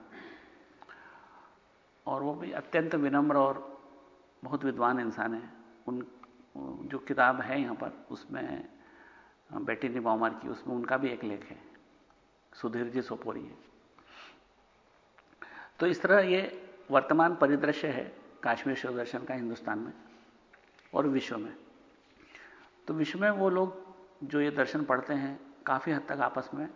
और वो भी अत्यंत विनम्र और बहुत विद्वान इंसान है। उन, जो किताब है यहाँ पर, उसमें बेटी निबामर की, उसमें उनका भी एक लेख है। सुधीर जी सोपोरी है। तो इस तरह ये वर्तमान परिदृश्य है काश्मीर शिव दर्शन का हिंदुस्तान में और विश्व में। तो विश्व में वो लोग जो ये दर्शन पढ़ते हैं, काफ़ी हद तक आपस में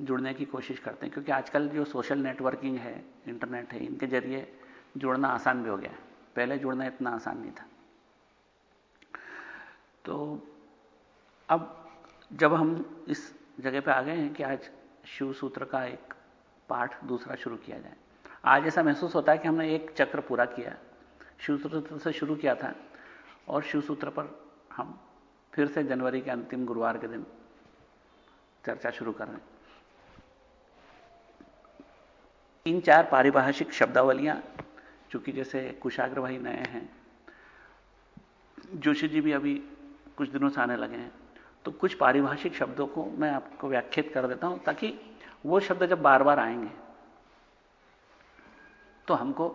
जुड़ने की कोशिश करते हैं, क्योंकि आजकल जो सोशल नेटवर्किंग है इंटरनेट है, इनके ज़रिए जुड़ना आसान भी हो गया है। पहले जुड़ना इतना आसान नहीं था। तो अब जब हम इस जगह पे आ गए हैं कि आज शिव सूत्र का एक पाठ दूसरा शुरू किया जाए, आज ऐसा महसूस होता है कि हमने एक चक्र पूरा किया। शिव सूत्र से शुरू किया था और शिव सूत्र पर हम फिर से जनवरी के अंतिम गुरुवार के दिन चर्चा शुरू कर रहे हैं। तीन चार पारिभाषिक शब्दावलियाँ, चूँकि जैसे कुशाग्र भाई नए हैं, जोशी जी भी अभी कुछ दिनों से आने लगे हैं तो कुछ पारिभाषिक शब्दों को मैं आपको व्याख्यात कर देता हूँ ताकि वो शब्द जब बार बार आएँगे तो हमको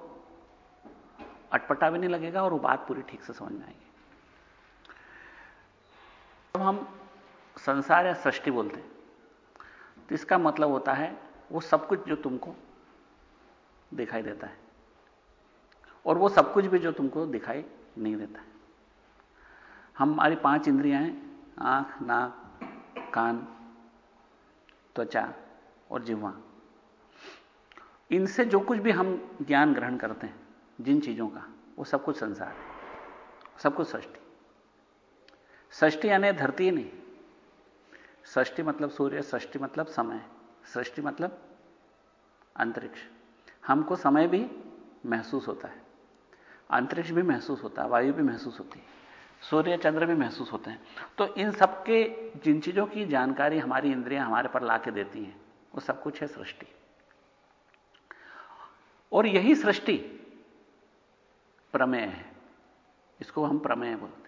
अटपटा भी नहीं लगेगा और वो बात पूरी ठीक से समझ में आएगी। हम संसार या सृष्टि बोलते हैं। तो इसका मतलब होता है, वो सब कुछ जो तुमको दिखाई देता है। और वो सब कुछ भी जो तुमको दिखाई नहीं देता है। हमारी पाँच इंद्रियाँ हैं, आँख, नाक, कान, त्वचा और जिह्वा। इनसे जो कुछ भी हम ज्ञान ग्रहण करते हैं, जिन चीज़ों का, वो सब कुछ संसार है, सब कुछ सृष्टि। सृष्टि यानी धरती नहीं। सृष्टि मतलब सूर्य, सृष्टि मतलब समय, सृष्टि मतलब अंतरिक्ष। हमको समय भी महसूस होता है, अंतरिक्ष भी महसूस होता है, वायु भी महसूस होती है, सूर्य, चंद्र भी महसूस होते हैं। तो इन सबके, जिन चीज़ों की जानकारी हमारी इंद्रियाँ हमारे पर लाके देती हैं, वो सब कुछ है सृष्टि। और यही सृष्टि प्रमेय है। इसको हम प्रमेय बोलते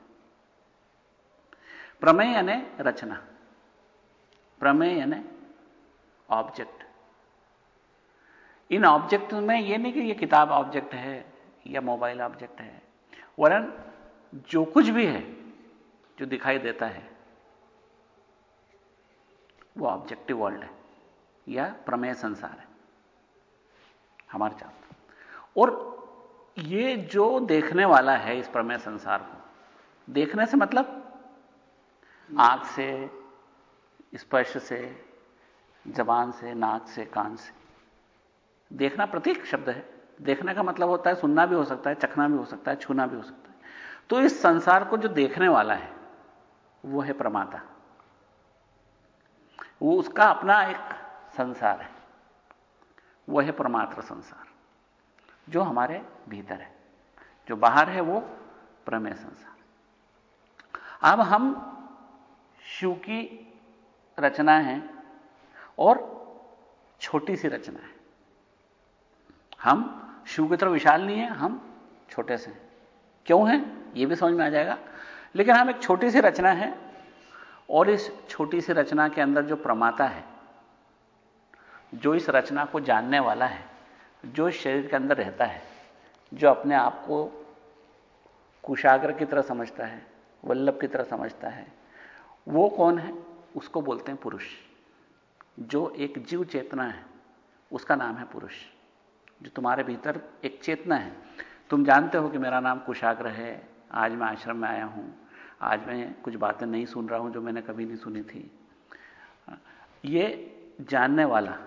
प्रमेय यानी रचना। प्रमेय यानी ऑब्जेक्ट इन ऑब्जेक्ट में यह नहीं कि यह किताब ऑब्जेक्ट है, या मोबाइल ऑब्जेक्ट है, वरन जो कुछ भी है, जो दिखाई देता है, वो ऑब्जेक्टिव वर्ल्ड है, या प्रमेय संसार है। हमारे चाहते और ये जो देखने वाला है इस प्रमेय संसार को, देखने से मतलब आँख से, स्पर्श से, जबान से, नाक से, कान से। देखना प्रतीक शब्द है। देखने का मतलब होता है सुनना भी हो सकता है, चखना भी हो सकता है, छूना भी हो सकता है। तो इस संसार को जो देखने वाला है, वो है प्रमाता। वो उसका अपना एक संसार है। वो है परमात्र संसार, जो हमारे भीतर है। जो बाहर है वो प्रमेय संसार। अब हम शिव की रचना है और छोटी सी रचना है। हम शिव की तरफ़ विशाल नहीं है, हम छोटे से हैं। क्यों हैं? यह भी समझ में आ जाएगा। लेकिन हम एक छोटी सी रचना है और इस छोटी सी रचना के अंदर जो प्रमाता है, जो इस रचना को जानने वाला है, जो इस शरीर के अंदर रहता है, जो अपने आप को कुशाग्र की तरह समझता है, वल्लभ की तरह समझता है वो कौन है? उसको बोलते हैं पुरुष। जो एक जीव चेतना है, उसका नाम है पुरुष। जो तुम्हारे भीतर एक चेतना है। तुम जानते हो कि मेरा नाम कुशाग्र है। आज मैं आश्रम में आया हूँ। आज मैं कुछ बातें नहीं सुन रहा हूँ जो मैंने कभी नहीं सुनी थी। ये जानने वाला,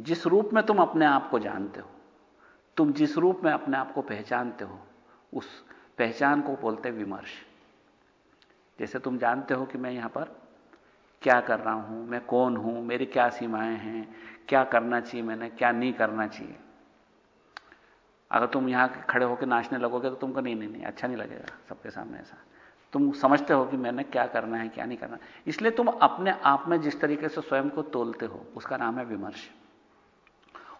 जिस रूप में तुम अपने आप को जानते हो, तुम जिस रूप में अपने आप को पहचानते हो, उस पहचान को बोलते विमर्श। जैसे तुम जानते हो कि मैं यहाँ पर क्या कर रहा हूँ, मैं कौन हूँ, मेरी क्या सीमाएँ हैं, क्या करना चाहिए मैंने, क्या नहीं करना चाहिए। अगर तुम यहाँ खड़े होकर नाचने लगोगे तो तुमको नहीं नहीं नहीं अच्छा नहीं लगेगा सबके सामने ऐसा। तुम समझते हो कि मैंने क्या करना है, क्या नहीं करना इसलिए तुम अपने आप में जिस तरीके से स्वयं को तोलते हो, उसका नाम है विमर्श।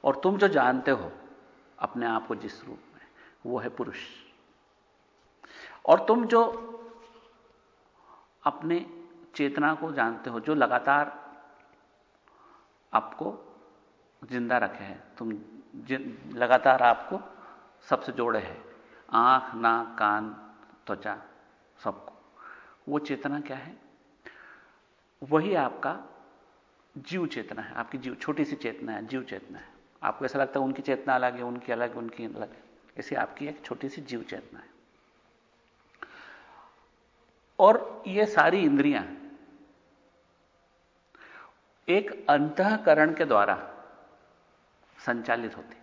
और तुम जो जानते हो अपने आप को जिस रूप में, वो है पुरुष। और तुम जो अपने चेतना को जानते हो, जो लगातार आपको ज़िंदा रखे हैं। तुम लगातार आपको सबसे जोड़े हैं। आँख, नाक, कान, त्वचा, सबको। वो चेतना क्या है? वही आपका जीव चेतना है। आपकी जीव, छोटी सी चेतना है, जीव चेतना है। आपको ऐसा लगता है उनकी चेतना अलग है, उनकी अलग उनकी अलग। है ऐसी आपकी एक छोटी सी जीव चेतना है। और ये सारी इंद्रियाँ एक अंतकरण के द्वारा संचालित होती।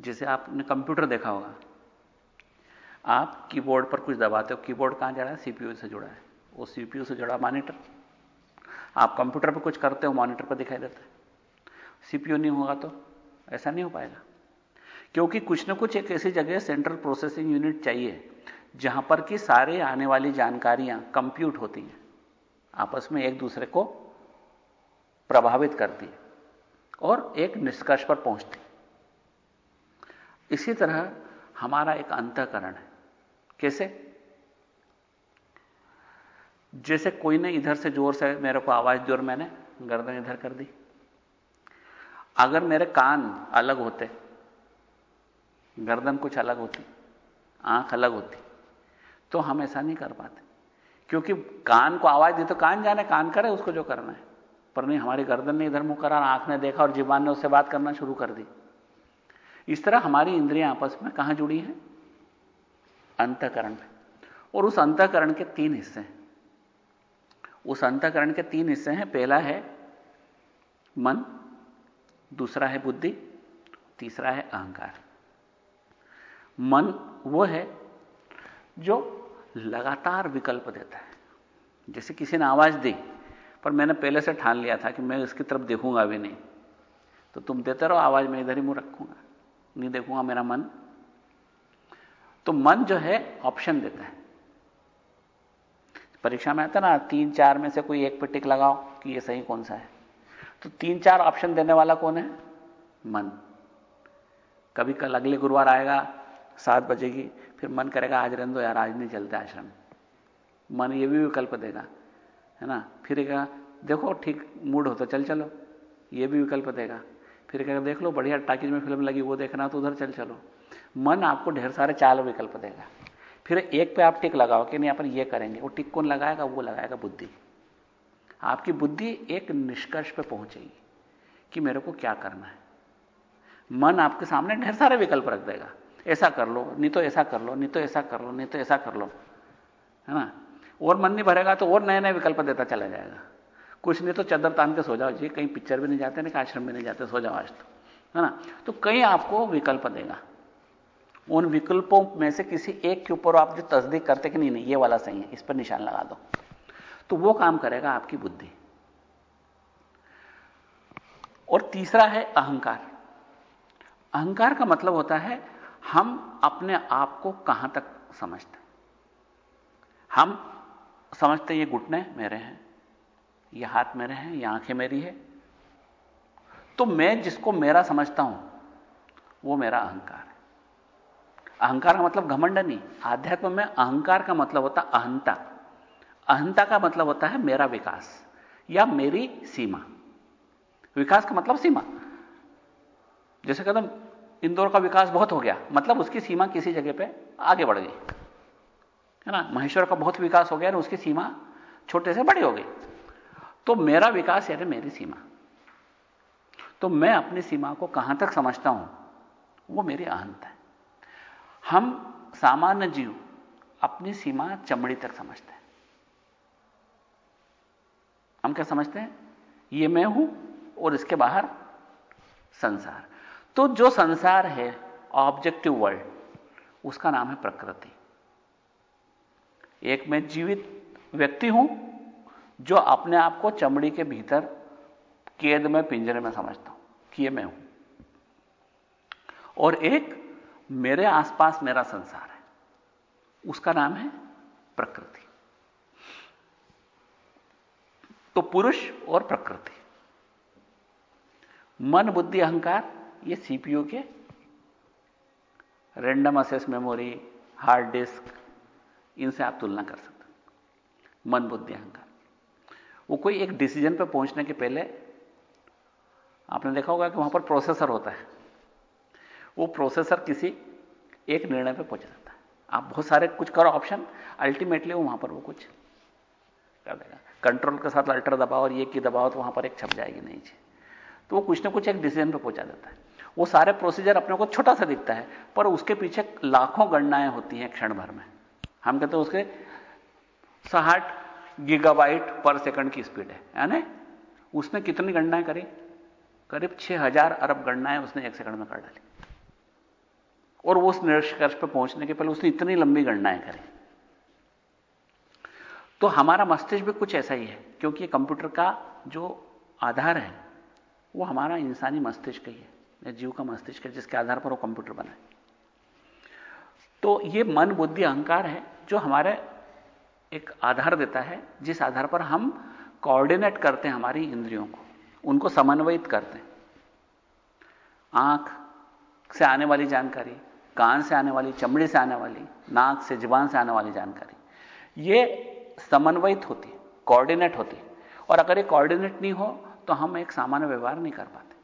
जिसे आपने कंप्यूटर देखा होगा। आप कीबोर्ड पर कुछ दबाते हो, कीबोर्ड कहाँ जा रहा है? सीपीयू से जुड़ा है। वो सीपीयू से जुड़ा मॉनिटर। आप कंप्यूटर पर कुछ करते हो, मॉनिटर पर दिखाई देता है। सीपीयू नहीं होगा तो ऐसा नहीं हो पाएगा। क्योंकि कुछ ना कुछ एक ऐसी जगह, सेंट्रल प्रोसेसिंग यूनिट चाहिए। जहाँ पर कि सारे आने वाली जानकारियाँ कंप्यूट होती हैं, आपस में एक दूसरे को प्रभावित करती है और एक निष्कर्ष पर पहुँचती इसी तरह हमारा एक अंतकरण है। कैसे? जैसे कोई ने इधर से ज़ोर से मेरे को आवाज़ दी और मैंने गर्दन इधर कर दी। अगर मेरे कान अलग होते, गर्दन कुछ अलग होती, आँख अलग होती तो हम ऐसा नहीं कर पाते। क्योंकि कान को आवाज़ दी तो कान जाने, कान करे, उसको जो करना है। पर नहीं, हमारी गर्दन ने इधर मुँह करा, आँख ने देखा और जीवान ने उससे बात करना शुरू कर दी। इस तरह हमारी इंद्रियाँ आपस में कहाँ जुड़ी हैं? अंतकरण में और उस अंतकरण के तीन हिस्से हैं। उस अंतकरण के तीन हिस्से हैं। पहला है मन, दूसरा है बुद्धि, तीसरा है अहंकार। मन वो है जो लगातार विकल्प देता है। जैसे किसी ने आवाज़ दी, पर मैंने पहले से ठान लिया था कि मैं इसकी तरफ़ देखूँगा भी नहीं। तो तुम देते रहो आवाज़, में इधर ही मुँह रखूँगा। नहीं देखूँगा मेरा मन। तो मन जो है ऑप्शन देता है। परीक्षा में आता ना, तीन चार में से कोई एक पे टिक लगाओ कि ये सही कौन सा है। तो तीन चार ऑप्शन देने वाला कौन है? मन। कभी कल अगले गुरुवार आएगा, सात बजेगी। फिर मन करेगा, आज रहने दो यार, आज नहीं चलते आश्रम। मन ये भी विकल्प देगा, है ना? फिर कहेगा, देखो, ठीक, मूड हो तो चल चलो। ये भी विकल्प देगा। फिर कहेगा, देख लो, बढ़िया, टाकिज में फ़िल्म लगी, वो देखना तो उधर चल चलो। मन आपको ढेर सारे चाल विकल्प देगा। फिर एक पे आप टिक लगाओ कि नहीं, अपन ये करेंगे। वो टिक कौन लगाएगा? वो लगाएगा बुद्धि। आपकी बुद्धि एक निष्कर्ष पे पहुंचेगी कि मेरे को क्या करना है। मन आपके सामने ढेर सारे विकल्प रख देगा। ऐसा कर लो, नहीं तो ऐसा कर लो, नहीं तो ऐसा कर लो, नहीं तो ऐसा कर लो। है ना? और मन नहीं भरेगा तो और नए नए विकल्प देता चला जाएगा। कुछ नहीं तो चदर तान के सो जाओ जी, कहीं पिक्चर भी नहीं जाते, नहीं आश्रम भी नहीं जाते, सो जाओ आज तो। है ना? तो कहीं आपको विकल्प देगा। उन विकल्पों में से किसी एक के ऊपर आप जो तस्दीक करते कि नहीं नहीं, ये वाला सही है, इस पर निशान लगा दो। तो वो काम करेगा आपकी बुद्धि। और तीसरा है अहंकार। अहंकार का मतलब होता है हम अपने आप को कहाँ तक समझते हम समझते ये घुटने मेरे हैं, ये हाथ मेरे हैं, ये आँखें मेरी है। तो मैं जिसको मेरा समझता हूँ, वो मेरा अहंकार है। अहंकार का मतलब घमंड नहीं, आध्यात्म में अहंकार का मतलब होता अहंता। अहंता का मतलब होता है मेरा विकास या मेरी सीमा। विकास का मतलब सीमा। जैसे कदम इंदौर का विकास बहुत हो गया। मतलब उसकी सीमा किसी जगह पे आगे बढ़ गई। है ना? महेश्वर का बहुत विकास हो गया ना उसकी सीमा छोटे से बड़ी हो गई। तो मेरा विकास यानी मेरी सीमा। तो मैं अपनी सीमा को कहाँ तक समझता हूँ? वो मेरी अहंत है। हम सामान्य जीव अपनी सीमा चमड़ी तक समझते हैं। हम क्या समझते हैं? ये मैं हूँ और इसके बाहर संसार। तो जो संसार है ऑब्जेक्टिव वर्ल्ड उसका नाम है प्रकृति। एक मैं जीवित व्यक्ति हूँ, जो अपने आप को चमड़ी के भीतर कैद में, पिंजरे में समझता हूँ कि ये मैं हूँ। और एक मेरे आसपास मेरा संसार है, उसका नाम है प्रकृति। तो पुरुष और प्रकृति। मन, बुद्धि, अहंकार ये सीपीयू के random access memory hard disk इनसे आप तुलना कर सकते मन बुद्धि अहंकार। वो कोई एक डिसीज़न पर पहुँचने के पहले आपने देखा होगा कि वहाँ पर प्रोसेसर होता है। वो प्रोसेसर किसी एक निर्णय पर पहुँच जाता है। आप बहुत सारे कुछ करो ऑप्शन अल्टीमेटली वो वहाँ पर वो कुछ कर देगा। कंट्रोल के साथ अल्टर दबाओ और ये की दबाओ तो वहाँ पर एक छप जाएगी नहीं चीज़। तो वो कुछ ना कुछ एक डिसीज़न पर पहुँचा देता है। वो सारे प्रोसीजर अपने को छोटा सा दिखता है, पर उसके पीछे लाखों गणनाएँ होती हैं क्षण भर में। हम कहते हैं उसके साठ गीगाबाइट पर सेकंड की स्पीड है यानी उसने कितनी गणनाएँ करी? करीब 6000 अरब गणनाएँ उसने एक सेकंड में कर डाली। और वो उस निष्कर्ष पर पहुँचने के पहले उसने इतनी लंबी गणनाएँ करी। तो हमारा मस्तिष्क भी कुछ ऐसा ही है, क्योंकि कंप्यूटर का जो आधार है, वो हमारा इंसानी मस्तिष्क ही है। या जीव का मस्तिष्क है, जिसके आधार पर वो कंप्यूटर बना तो ये मन, बुद्धि, अहंकार है, जो हमारे एक आधार देता है, जिस आधार पर हम कोऑर्डिनेट करते हैं हमारी इंद्रियों को, उनको समन्वयित करते हैं। आँख से आने वाली जानकारी, कान से आने वाली, चमड़ी से आने वाली, नाक से, ज़ुबान से आने वाली जानकारी, ये समन्वयित होती है कोऑर्डिनेट होती है। और अगर ये कोऑर्डिनेट नहीं हो तो हम एक सामान्य व्यवहार नहीं कर पाते।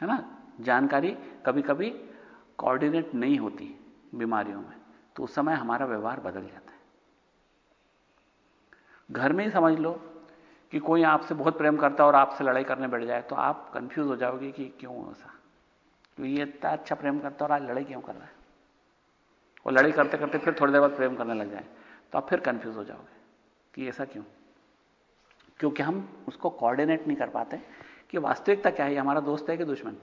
है ना? जानकारी कभी कभी कोऑर्डिनेट नहीं होती बीमारियों में तो उस समय हमारा व्यवहार बदल जाता है। घर में ही समझ लो कि कोई आपसे बहुत प्रेम करता है और आपसे लड़ाई करने बैठ जाए तो आप कंफ्यूज हो जाओगे कि क्यों ऐसा? क्योंकि ये इतना अच्छा प्रेम करता है और आज लड़ाई क्यों कर रहा है? और लड़ाई करते करते फिर थोड़ी देर बाद प्रेम करने लग जाए तो आप फिर कंफ्यूज हो जाओगे कि ऐसा क्यों? क्योंकि हम उसको कोऑर्डिनेट नहीं कर पाते कि वास्तविकता क्या है? हमारा दोस्त है कि दुश्मन?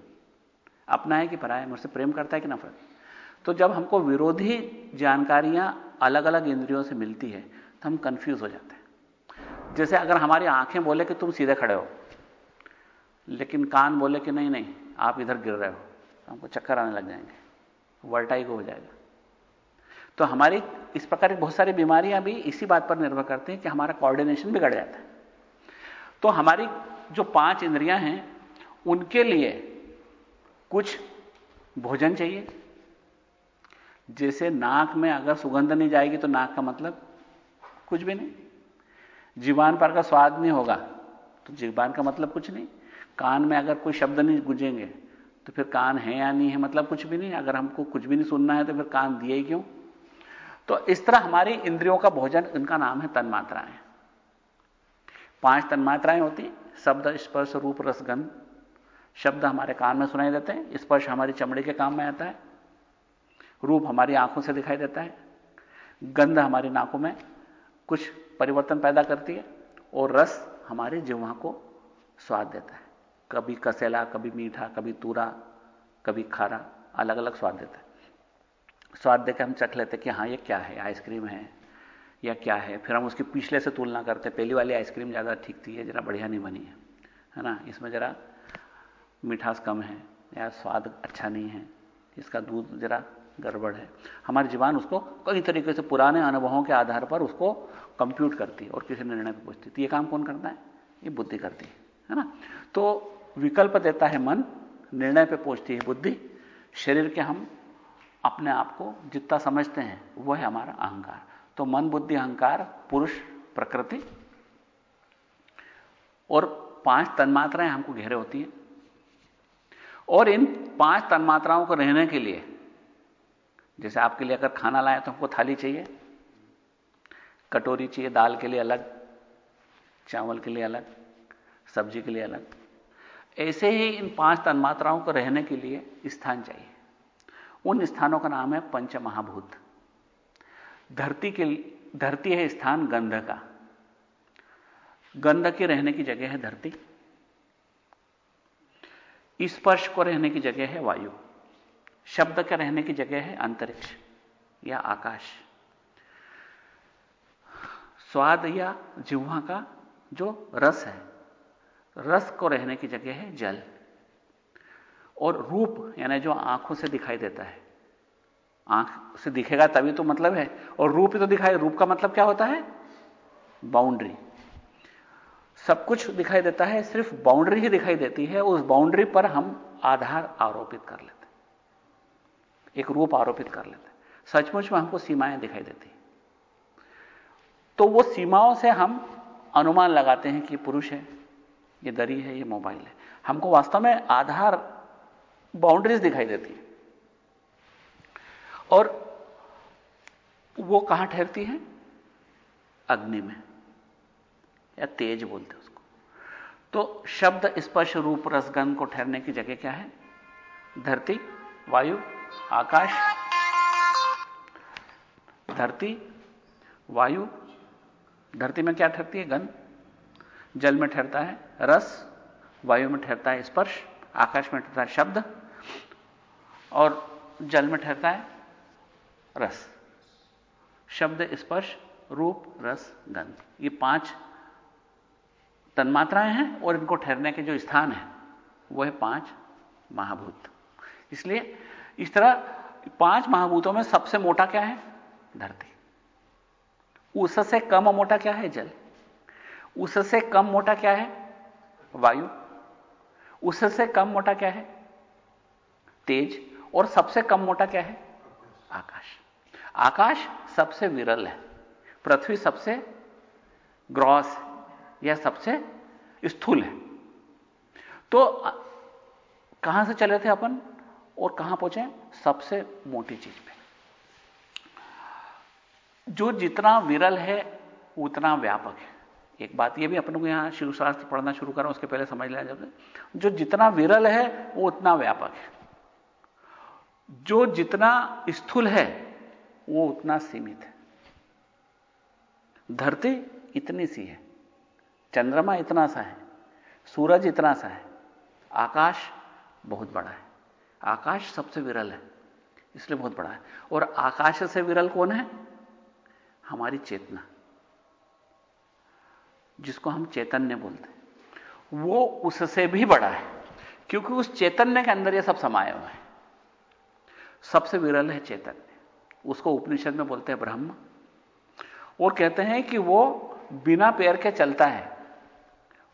अपना है कि पराया है? मुझसे प्रेम करता है कि नफरत? तो जब हमको विरोधी जानकारियाँ अलग अलग इंद्रियों से मिलती है तो हम कंफ्यूज हो जाते हैं। जैसे अगर हमारी आँखें बोले कि तुम सीधे खड़े हो, लेकिन कान बोले कि नहीं नहीं, आप इधर गिर रहे हो तो हमको चक्कर आने लग जाएँगे। वर्टाई को हो जाएगा। तो हमारी, इस प्रकार की बहुत सारी बीमारियाँ भी इसी बात पर निर्भर करती हैं कि हमारा कोऑर्डिनेशन बिगड़ जाता है। तो हमारी जो पाँच इंद्रियाँ हैं, उनके लिए कुछ भोजन चाहिए। जैसे नाक में अगर सुगंध नहीं जाएगी तो नाक का मतलब कुछ भी नहीं। जीवान पर अगर स्वाद नहीं होगा तो जीवान का मतलब कुछ नहीं। कान में अगर कोई शब्द नहीं गुंजेंगे तो फिर कान है या नहीं है मतलब कुछ भी नहीं। अगर हमको कुछ भी नहीं सुनना है तो फिर कान दिए क्यों? तो इस तरह हमारी इंद्रियों का भोजन, इनका नाम है तन्मात्राएँ। पाँच तन्मात्राएँ होती शब्द स्पर्श रूप रसगंध शब्द हमारे कान में सुनाई देते हैं, स्पर्श हमारी चमड़ी के काम में आता है, रूप हमारी आँखों से दिखाई देता है, गंध हमारी नाकों में कुछ परिवर्तन पैदा करती है और रस हमारे जिह्वा को स्वाद देता है। कभी कसेला, कभी मीठा, कभी तूरा, कभी खारा अलग अलग स्वाद देता है। स्वाद देकर हम चख लेते हैं कि हाँ ये क्या है? आइसक्रीम है या क्या है? फिर हम उसकी पिछले से तुलना करते हैं। पहली वाली आइसक्रीम ज़्यादा ठीक थी है जरा बढ़िया नहीं बनी है है ना? इसमें ज़रा मिठास कम है या स्वाद अच्छा नहीं है, इसका दूध जरा गड़बड़ है। हमारी जीवान उसको कई तरीके से पुराने अनुभवों के आधार पर उसको कंप्यूट करती है और किसी निर्णय पर पूछती है। तो ये काम कौन करता है? ये बुद्धि करती है है ना? तो विकल्प देता है मन, निर्णय पे पहुँचती है बुद्धि। शरीर के हम अपने आप को जितना समझते हैं वह है हमारा अहंकार। तो मन बुद्धि अहंकार पुरुष प्रकृति और पाँच तन्मात्राएँ हमको घेरे होती हैं। और इन पाँच तन्मात्राओं को रहने के लिए, जैसे आपके लिए अगर खाना लाए तो हमको थाली चाहिए, कटोरी चाहिए, दाल के लिए अलग, चावल के लिए अलग, सब्ज़ी के लिए अलग। ऐसे ही इन पाँच तन्मात्राओं को रहने के लिए स्थान चाहिए। उन स्थानों का नाम है पंच महाभूत धरती के धरती है स्थान गंध का। गंध के रहने की जगह है धरती। स्पर्श को रहने की जगह है वायु। शब्द के रहने की जगह है अंतरिक्ष या आकाश। स्वाद या जिह्वा का जो रस है, रस को रहने की जगह है जल। और रूप, यानी जो आँखों से दिखाई देता है आँख से दिखेगा तभी तो मतलब है। और रूप ही तो दिखाई, रूप का मतलब क्या होता है? बाउंड्री। सब कुछ दिखाई देता है, सिर्फ़ बाउंड्री ही दिखाई देती है, उस बाउंड्री पर हम आधार आरोपित कर लेते एक रूप आरोपित कर लेते सचमुच में हमको सीमाएँ दिखाई देती तो वो सीमाओं से हम अनुमान लगाते हैं कि पुरुष है, ये दरी है, ये मोबाइल है। हमको वास्तव में आधार बाउंड्रीज दिखाई देती है। और वो कहाँ ठहरती है? अग्नि में, या तेज बोलते उसको। तो शब्द स्पर्श रूप रसगन को ठहरने की जगह क्या है? धरती, वायु, आकाश। धरती, वायु, धरती में क्या ठहरती है? गन। जल में ठहरता है रस, वायु में ठहरता है स्पर्श, आकाश में ठहरता है शब्द, और जल में ठहरता है रस। शब्द स्पर्श, रूप, रस, गंध। ये पाँच तन्मात्राएँ हैं और इनको ठहरने के जो स्थान है, वो है पाँच महाभूत। इसलिए इस तरह पाँच महाभूतों में सबसे मोटा क्या है? धरती। उससे कम मोटा क्या है? जल। उससे कम मोटा क्या है? वायु। उससे कम मोटा क्या है? तेज। और सबसे कम मोटा क्या है? आकाश। आकाश सबसे विरल है, पृथ्वी सबसे ग्रॉस या सबसे स्थूल है। तो कहाँ से चले थे अपन और कहाँ पहुँचे? सबसे मोटी चीज़ पे। जो जितना विरल है, उतना व्यापक है। एक बात ये भी अपन को यहाँ शिवशास्त्र पढ़ना शुरू करें, उसके पहले समझ लिया जाए। जो जितना विरल है, वो उतना व्यापक है। जो जितना स्थूल है वो उतना सीमित है। धरती इतनी सी है, चंद्रमा इतना सा है, सूरज इतना सा है, आकाश बहुत बड़ा है। आकाश सबसे विरल है, इसलिए बहुत बड़ा है। और आकाश से विरल कौन है? हमारी चेतना, जिसको हम चैतन्य बोलते हैं। वो उससे भी बड़ा है, क्योंकि उस चैतन्य के अंदर ये सब समाये हुए हैं। सबसे विरल है चैतन्य। उसको उपनिषद में बोलते हैं ब्रह्म। और कहते हैं कि वो बिना पैर के चलता है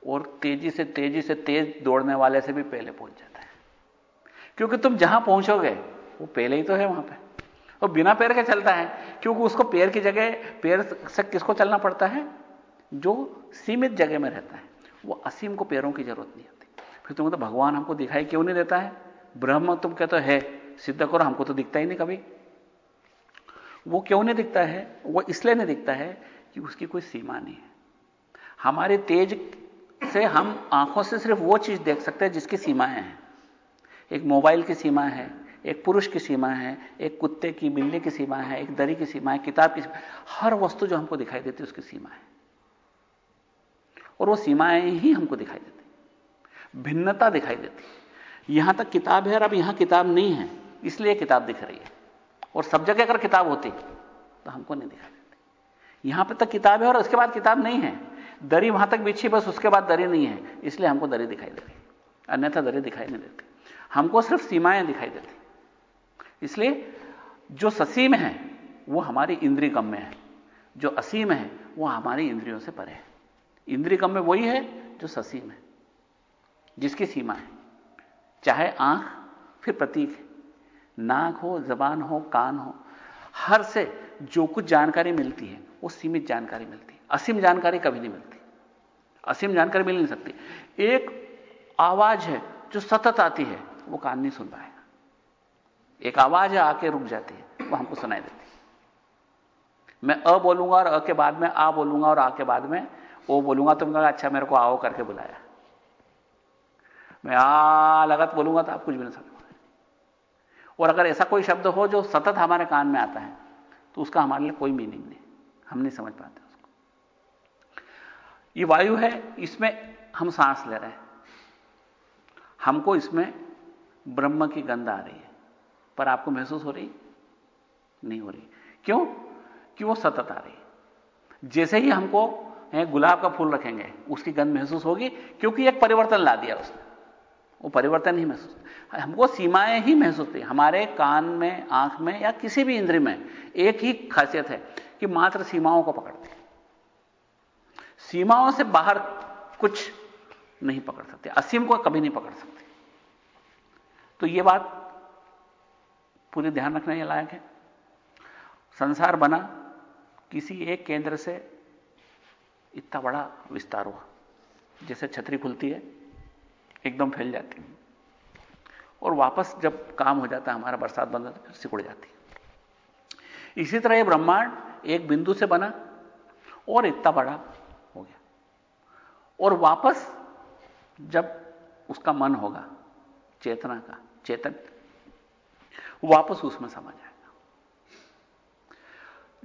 और तेज़ी से तेज़ी से, तेज दौड़ने वाले से भी पहले पहुँच जाता है। क्योंकि तुम जहाँ पहुंचोगे, वो पहले ही तो है वहाँ पे। और बिना पैर के चलता है, क्योंकि उसको पैर की जगह, पैर से किसको चलना पड़ता है? जो सीमित जगह में रहता है। वो असीम को पैरों की ज़रूरत नहीं होती। फिर तुम तो भगवान हमको दिखाई क्यों नहीं देता है? ब्रह्म तुम कहते तो है, सिद्ध करो, हमको तो दिखता ही नहीं कभी। वो क्यों नहीं दिखता है? वो इसलिए नहीं दिखता है कि उसकी कोई सीमा नहीं है। हमारे तेज से हम आँखों से सिर्फ़ वो चीज़ देख सकते हैं जिसकी सीमाएँ हैं। एक मोबाइल की सीमा है, एक पुरुष की सीमा है, एक कुत्ते की, बिल्ली की सीमा है, एक दरी की सीमा है, किताब की सीमा हर वस्तु जो हमको दिखाई देती है उसकी सीमा है। और वो सीमाएँ ही हमको दिखाई देती भिन्नता दिखाई देती यहाँ तक किताब है और अब यहाँ किताब नहीं है। इसलिए किताब दिख रही है। और सब जगह अगर किताब होती तो हमको नहीं दिखाई देती। यहाँ पर तक किताब है और उसके बाद किताब नहीं है। दरी वहाँ तक बिछी, बस उसके बाद दरी नहीं है। इसलिए हमको दरी दिखाई दे रही अन्यथा दरी दिखाई नहीं देती। हमको सिर्फ़ सीमाएँ दिखाई देती। इसलिए जो ससीम है, वो हमारी इंद्रिय कम में है। जो असीम है, वो हमारी इंद्रियों से परे है। इंद्रिय कम में वही है जो ससीम है, जिसकी सीमा है। चाहे आँख, फिर प्रतीक है। नाक हो, जबान हो, कान हो, हर से जो कुछ जानकारी मिलती है, वो सीमित जानकारी मिलती है। असीम जानकारी कभी नहीं मिलती। असीम जानकारी मिल नहीं सकती। एक आवाज़ है जो सतत आती है, वो कान नहीं सुन पाएगा। एक आवाज़ है आके रुक जाती है, वो हमको सुनाई देती है। मैं अ बोलूँगा और अ के बाद में आ बोलूँगा और आ के बाद में ओ बोलूँगा तुम कहा अच्छा मेरे को आओ करके बुलाया। मैं आ, लगत बोलूँगा तो आप कुछ भी नहीं समझ और अगर ऐसा कोई शब्द हो जो सतत हमारे कान में आता है तो उसका हमारे लिए कोई मीनिंग नहीं। हम नहीं समझ पाते उसको। ये वायु है, इसमें हम सांस ले रहे हैं। हमको इसमें ब्रह्म की गंध आ रही है। पर आपको महसूस हो रही? नहीं हो रही। क्यों? कि वो सतत आ रही है। जैसे ही हमको गुलाब का फूल रखेंगे, उसकी गंध महसूस होगी, क्योंकि एक परिवर्तन ला दिया उसने। वो परिवर्तन ही महसूस हमको सीमाएँ ही महसूस थी हमारे कान में, आँख में या किसी भी इंद्र में एक ही खासियत है कि मात्र सीमाओं को पकड़ते सीमाओं से बाहर कुछ नहीं पकड़ सकते, असीम को कभी नहीं पकड़ सकते। तो यह बात पूरी ध्यान रखने के लायक है। संसार बना किसी एक केंद्र से इतना बड़ा विस्तार हुआ, जैसे छतरी खुलती है, एकदम फैल जाती है। और वापस जब काम हो जाता है, हमारा बरसात बंद होता फिर सिकुड़ जाती है। इसी तरह यह ब्रह्मांड एक बिंदु से बना और इतना बड़ा हो गया। और वापस जब उसका मन होगा, चेतना का, चेतन, वापस उसमें समा जाएगा।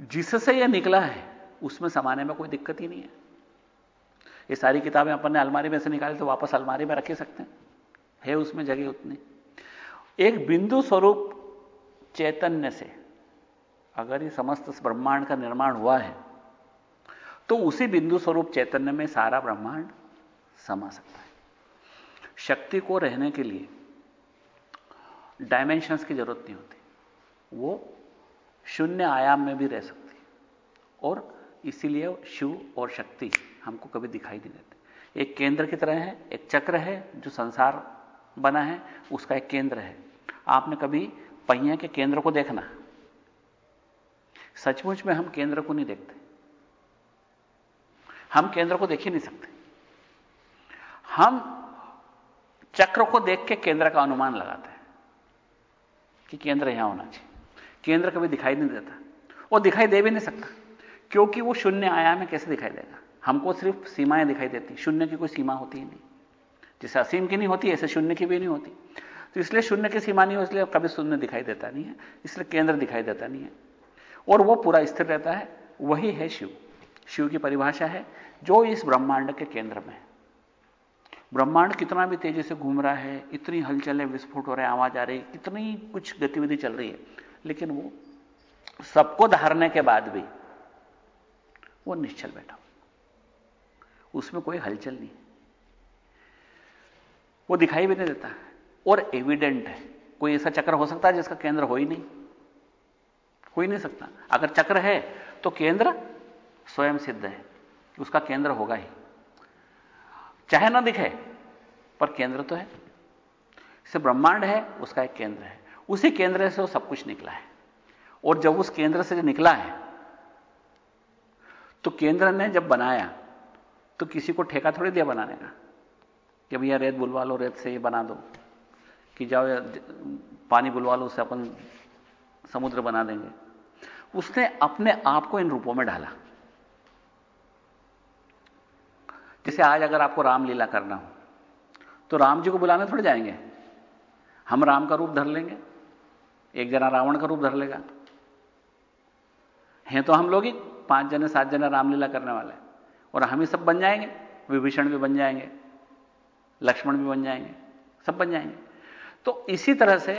जिससे यह निकला है, उसमें समाने में कोई दिक्कत ही नहीं है। ये सारी किताबें अपन ने अलमारी में से निकाली तो वापस अलमारी में रख सकते हैं। है उसमें जगह उतनी। एक बिंदु स्वरूप चैतन्य से, अगर ये समस्त ब्रह्मांड का निर्माण हुआ है तो उसी बिंदु स्वरूप चैतन्य में सारा ब्रह्मांड समा सकता है। शक्ति को रहने के लिए डायमेंशंस की ज़रूरत नहीं होती। वो शून्य आयाम में भी रह सकती है। और इसीलिए शिव और शक्ति हमको कभी दिखाई नहीं देते। एक केंद्र की तरह है, एक चक्र है जो संसार बना है, उसका एक केंद्र है। आपने कभी पहिए के केंद्र को देखना? सचमुच में हम केंद्र को नहीं देखते। हम केंद्र को देख ही नहीं सकते। हम चक्र को देख के केंद्र का अनुमान लगाते हैं कि केंद्र यहाँ होना चाहिए। केंद्र कभी दिखाई नहीं देता। और दिखाई दे भी नहीं सकता। क्योंकि वो शून्य आयाम में कैसे दिखाई देगा? हमको सिर्फ़ सीमाएँ दिखाई देती। शून्य की कोई सीमा होती ही नहीं। जैसे असीम की नहीं होती, ऐसे शून्य की भी नहीं होती। तो इसलिए शून्य की सीमा नहीं हो, इसलिए कभी शून्य दिखाई देता नहीं है, इसलिए केंद्र दिखाई देता नहीं है। और वो पूरा स्थिर रहता है, वही है शिव। शिव की परिभाषा है, जो इस ब्रह्मांड के केंद्र में ब्रह्मांड कितना भी तेज़ी से घूम रहा है, इतनी हलचल है विस्फोट हो रहा है, आवाज़ आ रही है, कितनी कुछ गतिविधि चल रही है, लेकिन वो सबको धारने के बाद भी वो निश्चल बैठा। उसमें कोई हलचल नहीं। वो दिखाई भी नहीं देता। और एविडेंट है। कोई ऐसा चक्र हो सकता है जिसका केंद्र हो ही नहीं? हो ही नहीं सकता। अगर चक्र है तो केंद्र स्वयं सिद्ध है। उसका केंद्र होगा ही। चाहे ना दिखे, पर केंद्र तो है। से ब्रह्मांड है, उसका एक केंद्र है। उसी केंद्र से वो सब कुछ निकला है। और जब उस केंद्र से निकला है तो केंद्र ने जब बनाया तो किसी को ठेका थोड़ी दिया बनाने का। कि भैया रेत बुलवा लो, रेत से ये बना दो। कि जाओ पानी बुलवा लो, उसे अपन समुद्र बना देंगे। उसने अपने आप को इन रूपों में ढाला। जैसे आज अगर आपको रामलीला करना हो तो राम जी को बुलाने थोड़े जाएँगे। हम राम का रूप धर लेंगे। एक जना रावण का रूप धर लेगा। हैं तो हम लोग ही पाँच जने, सात जने रामलीला करने वाले और हम ही सब बन जाएँगे। विभीषण भी बन जाएँगे। लक्ष्मण भी बन जाएँगे। सब बन जाएँगे। तो इसी तरह से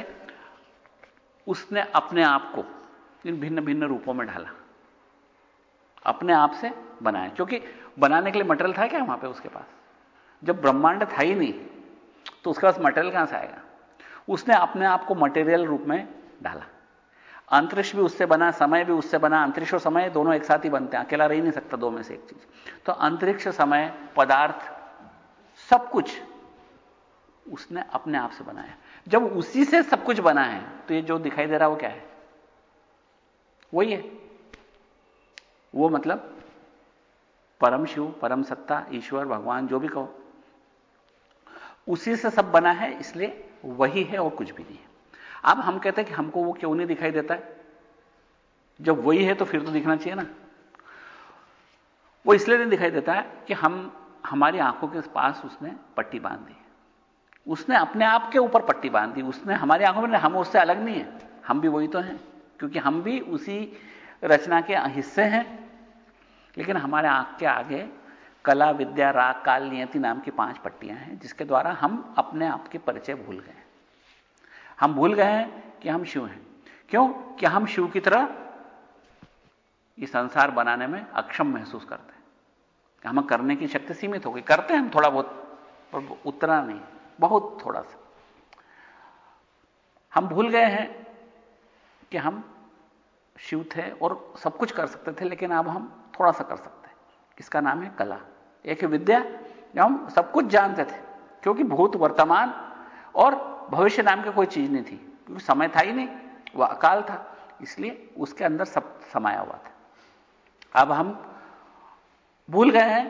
उसने अपने आप को इन भिन्न भिन्न रूपों में ढाला। अपने आप से बनाया। क्योंकि बनाने के लिए मटेरियल था क्या वहाँ पे उसके पास? जब ब्रह्मांड था ही नहीं तो उसके पास मटेरियल कहाँ से आएगा? उसने अपने आप को मटेरियल रूप में डाला अंतरिक्ष भी उससे बना, समय भी उससे बना, अंतरिक्ष और समय दोनों एक साथ ही बनते हैं। अकेला रह नहीं सकता दो में से एक चीज़। तो अंतरिक्ष, समय, पदार्थ, सब कुछ उसने अपने आप से बनाया। जब उसी से सब कुछ बना है तो ये जो दिखाई दे रहा है वो क्या है? वही है। वो मतलब परम शिव, परम सत्ता, ईश्वर, भगवान, जो भी कहो। उसी से सब बना है, इसलिए वही है और कुछ भी नहीं है। अब हम कहते हैं कि हमको वो क्यों नहीं दिखाई देता है? जब वही है तो फिर तो दिखना चाहिए ना। वो इसलिए नहीं दिखाई देता है कि हम, हमारी आँखों के पास उसने पट्टी बाँध दी। उसने अपने आप के ऊपर पट्टी बाँध दी। उसने हमारी आँखों में हम उससे अलग नहीं है। हम भी वही तो हैं, क्योंकि हम भी उसी रचना के हिस्से हैं। लेकिन हमारे आँख के आगे कला, विद्या, राग, काल, नियति नाम की पाँच पट्टियाँ हैं, जिसके द्वारा हम अपने आप के परिचय भूल गए हम भूल गए हैं कि हम शिव हैं। क्यों? कि हम शिव की तरह ये संसार बनाने में अक्षम महसूस करते हैं। हम करने की शक्ति सीमित हो गई। करते हैं हम थोड़ा बहुत, पर उतना नहीं। बहुत थोड़ा सा। हम भूल गए हैं कि हम शिव थे और सब कुछ कर सकते थे, लेकिन अब हम थोड़ा सा कर सकते हैं। इसका नाम है? कला। एक विद्या, जो हम सब कुछ जानते थे, क्योंकि भूत, वर्तमान और भविष्य नाम की कोई चीज़ नहीं थी, क्योंकि समय था ही नहीं वह अकाल था, इसलिए उसके अंदर सब समाया हुआ था। अब हम भूल गए हैं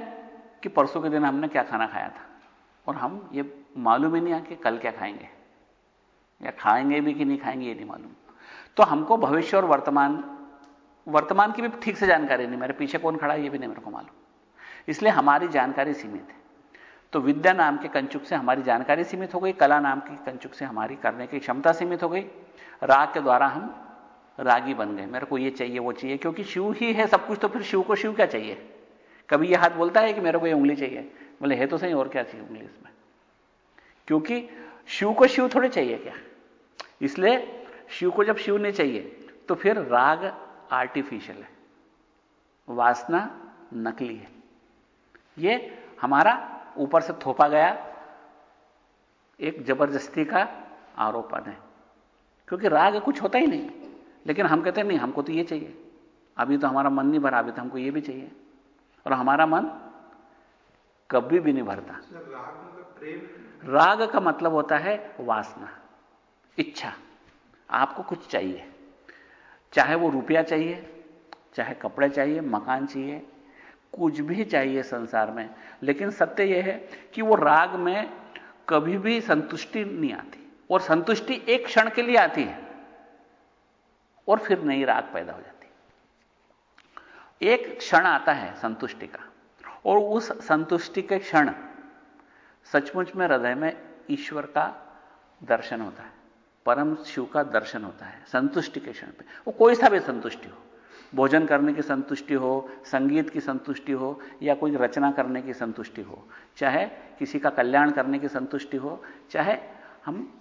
कि परसों के दिन हमने क्या खाना खाया था, और हम ये मालूम ही नहीं है कि कल क्या खाएँगे। या खाएँगे भी कि नहीं खाएँगे, ये नहीं मालूम। तो हमको भविष्य और वर्तमान वर्तमान की भी ठीक से जानकारी नहीं। मेरे पीछे कौन खड़ा है, ये भी नहीं मेरे को मालूम। इसलिए हमारी जानकारी सीमित है। तो विद्या नाम के कंचुक से हमारी जानकारी सीमित हो गई, कला नाम के कंचुक से हमारी करने की क्षमता सीमित हो गई। राग के द्वारा हम रागी बन गए। मेरे को ये चाहिए, वो चाहिए, क्योंकि शिव ही है सब कुछ तो फिर शिव को शिव क्या चाहिए? कभी ये हाथ बोलता है कि मेरे को ये उंगली चाहिए? बोले, है तो सही, और क्या चाहिए उंगली इसमें? क्योंकि शिव को शिव थोड़े चाहिए क्या? इसलिए शिव को जब शिव नहीं चाहिए तो फिर राग आर्टिफिशियल है। वासना नकली है। यह हमारा ऊपर से थोपा गया एक ज़बरदस्ती का आरोपण है। क्योंकि राग कुछ होता ही नहीं। लेकिन हम कहते हैं, नहीं, हमको तो ये चाहिए। अभी तो हमारा मन नहीं भरा, अभी तो हमको ये भी चाहिए। और हमारा मन कभी भी नहीं भरता। राग मतलब राग का मतलब होता है वासना, इच्छा। आपको कुछ चाहिए, चाहे वो रुपया चाहिए, चाहे कपड़े चाहिए, मकान चाहिए, कुछ भी चाहिए संसार में, लेकिन सत्य यह है कि वो राग में कभी भी संतुष्टि नहीं आती, और संतुष्टि एक क्षण के लिए आती है, और फिर नई राग पैदा हो जाती एक क्षण आता है संतुष्टि का, और उस संतुष्टि के क्षण सचमुच में हृदय में ईश्वर का दर्शन होता है, परम शिव का दर्शन होता है, संतुष्टि के क्षण पे। वो कोई सा भी संतुष्टि हो, भोजन करने की संतुष्टि हो, संगीत की संतुष्टि हो, या कोई रचना करने की संतुष्टि हो, चाहे किसी का कल्याण करने की संतुष्टि हो, चाहे हम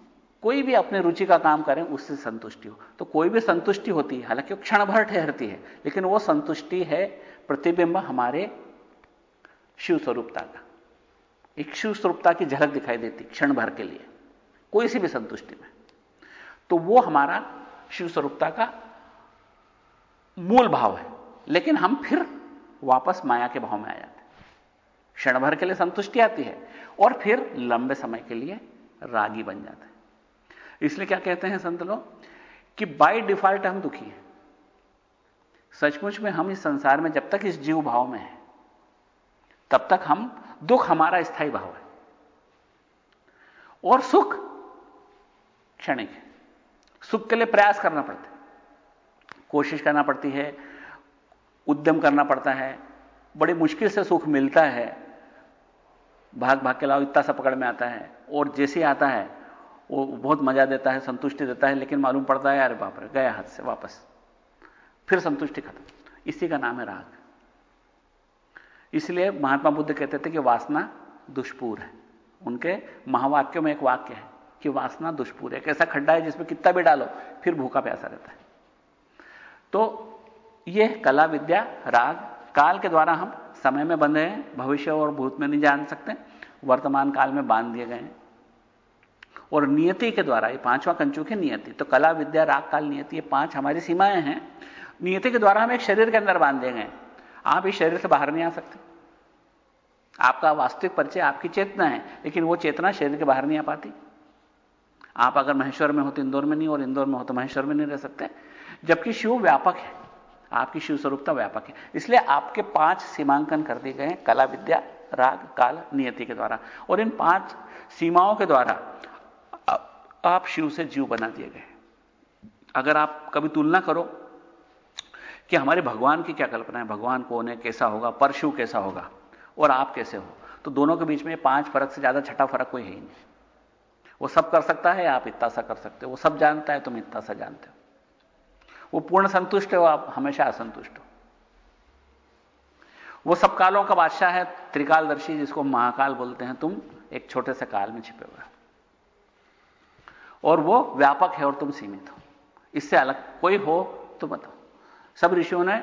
कोई भी अपने रुचि का काम करें, उससे संतुष्टि हो। तो कोई भी संतुष्टि होती है, हालाँकि वो क्षण भर ठहरती है, लेकिन वो संतुष्टि है प्रतिबिंब हमारे शिव स्वरूपता का शिव स्वरूपता की झलक दिखाई देती क्षण भर के लिए। कोई सी भी संतुष्टि में। तो वो हमारा शिव स्वरूपता का मूल भाव है। लेकिन हम फिर वापस माया के भाव में आ जाते क्षण भर के लिए संतुष्टि आती है और फिर लंबे समय के लिए रागी बन जाते हैं। इसलिए क्या कहते हैं संत लोग? कि बाय डिफ़ॉल्ट हम दुखी हैं। सचमुच में हम इस संसार में जब तक इस जीव भाव में हैं, तब तक हम दुख हमारा स्थायी भाव है। और सुख क्षणिक है। सुख के लिए प्रयास करना पड़ता है। कोशिश करना पड़ती है। उद्यम करना पड़ता है। बड़ी मुश्किल से सुख मिलता है। भाग भाग के लाओ, इतना सा पकड़ में आता है। और जैसे आता है, वो बहुत मज़ा देता है, संतुष्टि देता है, लेकिन मालूम पड़ता है, अरे बाप रे, गया हाथ से, वापस। फिर संतुष्टि खत्म। इसी का नाम है राग। इसलिए महात्मा बुद्ध कहते थे कि वासना दुष्पूर है। उनके महावाक्यों में एक वाक्य है कि वासना दुष्पूर है। एक ऐसा खड्डा है जिसमें कितना भी डालो, फिर भूखा प्यासा रहता है। तो यह कला, विद्या, राग, काल के द्वारा हम समय में बंधे हैं, भविष्य और भूत में नहीं जान सकते, वर्तमान काल में बाँध दिए गए हैं। और नियति के द्वारा, ये पांचवा कंचुक है नियति। तो कला, विद्या, राग, काल, नियति, ये पाँच हमारी सीमाएँ हैं। नियति के द्वारा हम एक शरीर के अंदर बाँध दिए गए आप इस शरीर से बाहर नहीं आ सकते। आपका वास्तविक परिचय आपकी चेतना है, लेकिन वो चेतना शरीर के बाहर नहीं आ पाती। आप अगर महेश्वर में हो तो इंदौर में नहीं, और इंदौर में हो तो महेश्वर में नहीं रह सकते। जबकि शिव व्यापक है, आपकी शिव स्वरूपता व्यापक है। इसलिए आपके पाँच सीमांकन कर दिए गए कला, विद्या, राग, काल, नियति के द्वारा। और इन पाँच सीमाओं के द्वारा आप शिव से जीव बना दिए गए अगर आप कभी तुलना करो कि हमारे भगवान की क्या कल्पना है? भगवान कौन है कैसा होगा? परशु कैसा होगा? और आप कैसे हो? तो दोनों के बीच में पाँच फ़र्क से ज़्यादा छठा फ़र्क कोई है ही नहीं। वो सब कर सकता है, आप इतना सा कर सकते हो। वो सब जानता है, तुम इतना सा जानते हो। वो पूर्ण संतुष्ट हो आप हमेशा असंतुष्ट हो। वो सब कालों का बादशाह है, त्रिकालदर्शी, जिसको महाकाल बोलते हैं। तुम एक छोटे से काल में छिपे हुए और वो व्यापक है और तुम सीमित हो। इससे अलग कोई हो तो बताओ। सब ऋषियों ने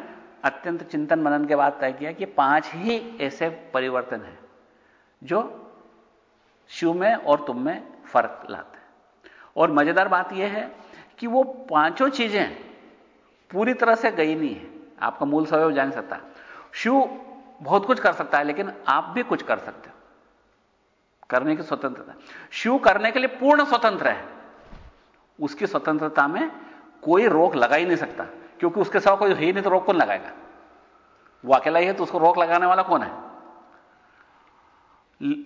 अत्यंत चिंतन मनन के बाद तय किया कि पाँच ही ऐसे परिवर्तन हैं, जो शिव में और तुम में फ़र्क लाते हैं। और मज़ेदार बात यह है कि वो पाँचों चीज़ें पूरी तरह से गई नहीं है। आपका मूल स्वयं जान सकता शिव बहुत कुछ कर सकता है, लेकिन आप भी कुछ कर सकते हो। करने की स्वतंत्रता। शिव करने के लिए पूर्ण स्वतंत्र है। उसकी स्वतंत्रता में कोई रोक लगा ही नहीं सकता। क्योंकि उसके सिवा कोई ही नहीं तो रोक कौन लगाएगा? वो अकेला ही है तो उसको रोक लगाने वाला कौन है?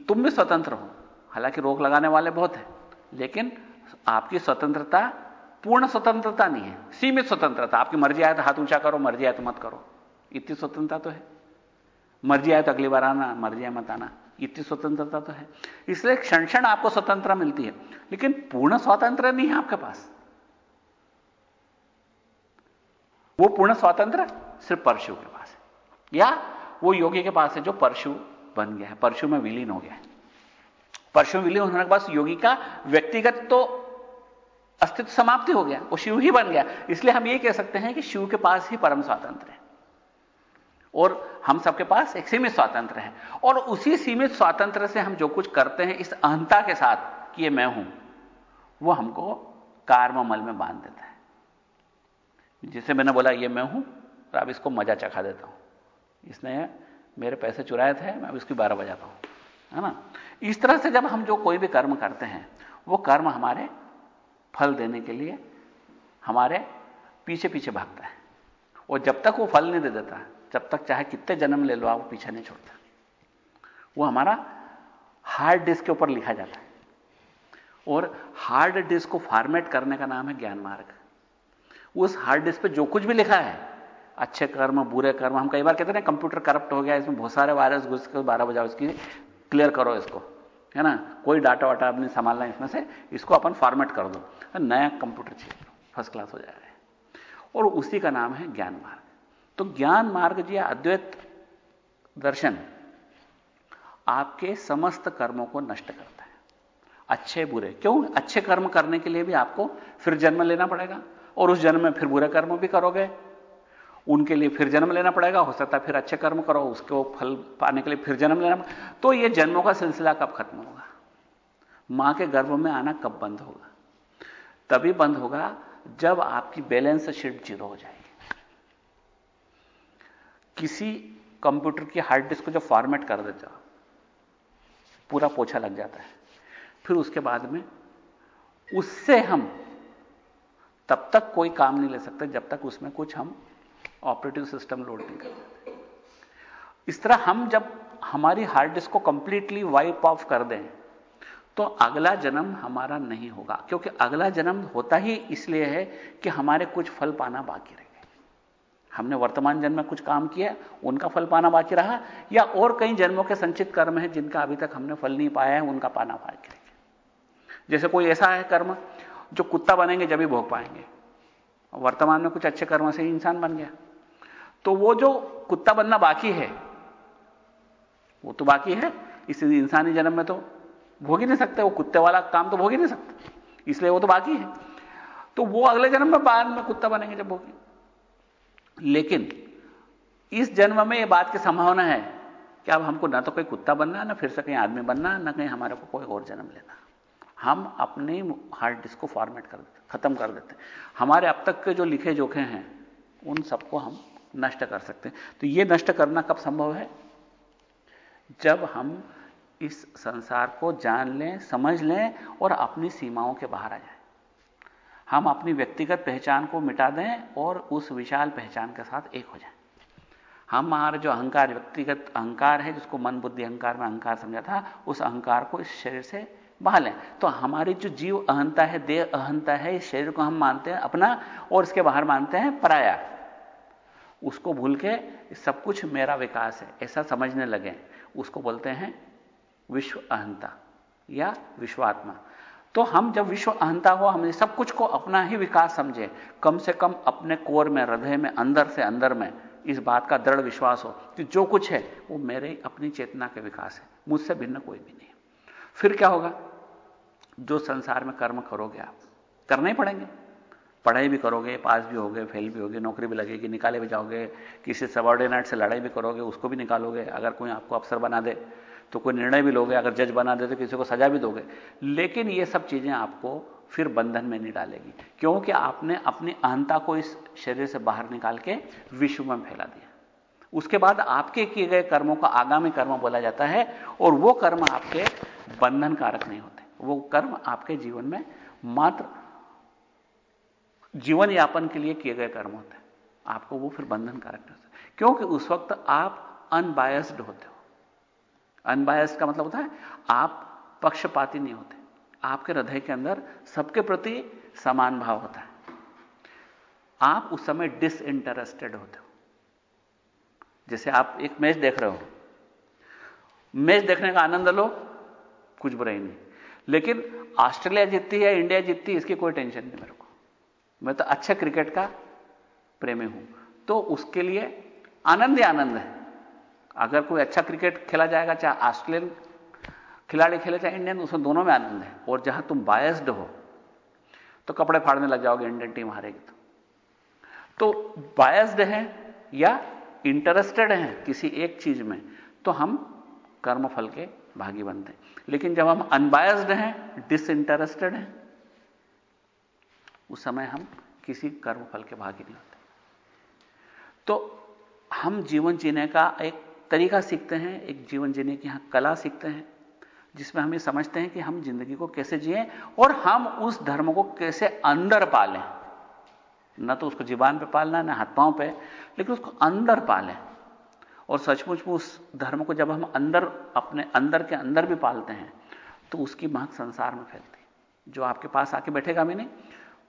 तुम भी स्वतंत्र हो। हालाँकि रोक लगाने वाले बहुत हैं, लेकिन आपकी स्वतंत्रता, पूर्ण स्वतंत्रता नहीं है। सीमित स्वतंत्रता। आपकी मर्ज़ी आए तो हाथ ऊँचा करो, मर्ज़ी आए तो मत करो। इतनी स्वतंत्रता तो है। मर्ज़ी आए तो अगली बार आना, मर्ज़ी आए मत आना। इतनी स्वतंत्रता तो है। इसलिए क्षण क्षण आपको स्वतंत्रता मिलती है। लेकिन पूर्ण स्वतंत्र नहीं है आपके पास। वो पूर्ण स्वतंत्र सिर्फ़ परशु के पास है। या वो योगी के पास है जो परशु बन गया है, परशु में विलीन हो गया है। परशु में विलीन होने के बाद योगी का व्यक्तिगत तो अस्तित्व समाप्ति हो गया, वो शिव ही बन गया। इसलिए हम ये कह सकते हैं कि शिव के पास ही परम स्वातंत्र है। और हम सबके पास एक सीमित स्वातंत्र है। और उसी सीमित स्वातंत्र से हम जो कुछ करते हैं, इस अहंता के साथ कि ये मैं हूँ, वो हमको कार्ममल में बाँध देता है। जिसे मैंने बोला, ये मैं हूँ, और अब इसको मज़ा चखा देता हूँ। इसने मेरे पैसे चुराए थे, मैं अब इसकी बारह बजाता हूँ। है ना? इस तरह से जब हम जो कोई भी कर्म करते हैं, वो कर्म हमारे फल देने के लिए हमारे पीछे पीछे भागता है। और जब तक वो फल नहीं दे देता, जब तक चाहे कितने जन्म ले लो आप, वो पीछे नहीं छोड़ता। वो हमारा हार्ड डिस्क के ऊपर लिखा जाता है। और हार्ड डिस्क को फॉर्मेट करने का नाम है ज्ञान मार्ग। उस हार्ड डिस्क पे जो कुछ भी लिखा है। अच्छे कर्म, बुरे कर्म, हम कई बार कहते हैं कंप्यूटर करप्ट हो गया, इसमें बहुत सारे वायरस घुस के बारह बजाओ इसकी क्लियर करो इसको, है ना? कोई डाटा वाटा अपने संभालना इसमें से, इसको अपन फॉर्मेट कर दो। नया कंप्यूटर चाहिए फ़र्स्ट क्लास हो जाएगा और उसी का नाम है ज्ञान मार्ग। तो ज्ञान मार्ग जी, अद्वैत दर्शन आपके समस्त कर्मों को नष्ट करता है। अच्छे, बुरे, क्यों? अच्छे कर्म करने के लिए भी आपको फिर जन्म लेना पड़ेगा। और उस जन्म में फिर बुरे कर्म भी करोगे। उनके लिए फिर जन्म लेना पड़ेगा, हो सकता है फिर अच्छे कर्म करो, उसको फल पाने के लिए फिर जन्म लेना तो यह जन्मों का सिलसिला कब खत्म होगा? माँ के गर्भ में आना कब बंद होगा? तभी बंद होगा जब आपकी बैलेंस शीट ज़ीरो हो जाएगी। किसी कंप्यूटर की हार्ड डिस्क को जब फॉर्मेट कर देते हो, पूरा पोछा लग जाता है। फिर उसके बाद में उससे हम तब तक कोई काम नहीं ले सकते जब तक उसमें कुछ हम ऑपरेटिव सिस्टम लोड नहीं कर इस तरह हम जब हमारी हार्ड डिस्क को कंप्लीटली वाइप ऑफ़ कर दें तो अगला जन्म हमारा नहीं होगा, क्योंकि अगला जन्म होता ही इसलिए है कि हमारे कुछ फल पाना बाकी रह गए। हमने वर्तमान जन्म में कुछ काम किया, उनका फल पाना बाकी रहा, या और कई जन्मों के संचित कर्म है जिनका अभी तक हमने फल नहीं पाया है, उनका पाना बाकी रह गया। जैसे कोई ऐसा है कर्म जो कुत्ता बनेंगे जब भी भोग पाएँगे। वर्तमान में कुछ अच्छे कर्मों से ही इंसान बन गया। तो वो जो कुत्ता बनना बाकी है, वो तो बाकी है इस इंसानी जन्म में तो भोग ही नहीं सकते, वो कुत्ते वाला काम तो भोग ही नहीं सकते, इसलिए वो तो बाकी है। तो वो अगले जन्म में बाद में कुत्ता बनेंगे जब भोगे। लेकिन इस जन्म में ये बात की संभावना है कि अब हमको ना तो कोई कुत्ता बनना, ना फिर से कहीं आदमी बनना, ना कहीं हमारे को कोई और जन्म लेना। हम अपने हार्ड डिस्क को फॉर्मेट कर देते, खत्म कर देते हमारे अब तक के जो लिखे जोखे हैं, उन सबको हम नष्ट कर सकते हैं। तो ये नष्ट करना कब संभव है? जब हम इस संसार को जान लें, समझ लें और अपनी सीमाओं के बाहर आ जाए। हम अपनी व्यक्तिगत पहचान को मिटा दें और उस विशाल पहचान के साथ एक हो जाए। हम हमारा जो अहंकार, व्यक्तिगत अहंकार है, जिसको मन, बुद्धि, अहंकार में अहंकार समझा था, उस अहंकार को इस शरीर से बहा लें तो हमारी जो जीव अहंता है, देह अहंता है, इस शरीर को हम मानते हैं अपना, और इसके बाहर मानते हैं पराया। उसको भूल के सब कुछ मेरा विकास है, ऐसा समझने लगे। उसको बोलते हैं विश्व अहंता या विश्वात्मा। तो हम जब विश्व अहंता हो हमने सब कुछ को अपना ही विकास समझे। कम से कम अपने कोर में, हृदय में, अंदर से अंदर में इस बात का दृढ़ विश्वास हो कि जो कुछ है, वो मेरे अपनी चेतना के विकास है। मुझसे भिन्न कोई भी नहीं। फिर क्या होगा? जो संसार में कर्म करोगे आप, करने ही पड़ेंगे। पढ़ाई भी करोगे, पास भी होगे, फेल भी होगे, नौकरी भी लगेगी, निकाले भी जाओगे, किसी सबॉर्डिनेट से लड़ाई भी करोगे, उसको भी निकालोगे, अगर कोई आपको अफसर बना दे तो कोई निर्णय भी लोगे, अगर जज बना दे तो किसी को सजा भी दोगे। लेकिन ये सब चीज़ें आपको फिर बंधन में नहीं डालेगी, क्योंकि आपने अपनी अहंता को इस शरीर से बाहर निकाल के विश्व में फैला दिया। उसके बाद आपके किए गए कर्मों का आगामी कर्म बोला जाता है, और वो कर्म आपके बंधन कारक नहीं होते। वो कर्म आपके जीवन में मात्र जीवन यापन के लिए किए गए कर्म होते हैं। आपको वो फिर बंधन कारक नहीं होते। क्योंकि उस वक्त आप अनबायस्ड होते हो। अनबायस्ड का मतलब होता है, आप पक्षपाती नहीं होते। आपके हृदय के अंदर सबके प्रति समान भाव होता है। आप उस समय डिसइंटरेस्टेड होते हो। जैसे आप एक मैच देख रहे हो। मैच देखने का आनंद लो। कुछ बुरा ही नहीं। लेकिन ऑस्ट्रेलिया जीतती है, इंडिया जीतती है, इसकी कोई टेंशन नहीं मेरे को। मैं तो अच्छा क्रिकेट का प्रेमी हूँ। तो उसके लिए आनंद ही आनंद है। अगर कोई अच्छा क्रिकेट खेला जाएगा, चाहे ऑस्ट्रेलियन खिलाड़ी खेले, चाहे इंडियन, उसमें दोनों में आनंद है। और जहाँ तुम बायस्ड हो तो कपड़े फाड़ने लग जाओगे, इंडियन टीम हारेगी तो। तो बायस्ड है या इंटरेस्टेड हैं किसी एक चीज़ में तो हम कर्मफल के भागी बनते हैं। लेकिन जब हम अनबायस्ड हैं डिसइंटरेस्टेड हैं, उस समय हम किसी कर्मफल के भागी नहीं होते। तो हम जीवन जीने का एक तरीका सीखते हैं, एक जीवन जीने की यहाँ कला सीखते हैं, जिसमें हम ये समझते हैं कि हम ज़िंदगी को कैसे जिए और हम उस धर्म को कैसे अंदर पालें। ना तो उसको जीवान पे पालना, ना हाथ पाँव पे, लेकिन उसको अंदर पालें। और सचमुच में उस धर्म को जब हम अंदर, अपने अंदर के अंदर भी पालते हैं तो उसकी महक संसार में फैलती है। जो आपके पास आके बैठेगा भी नहीं,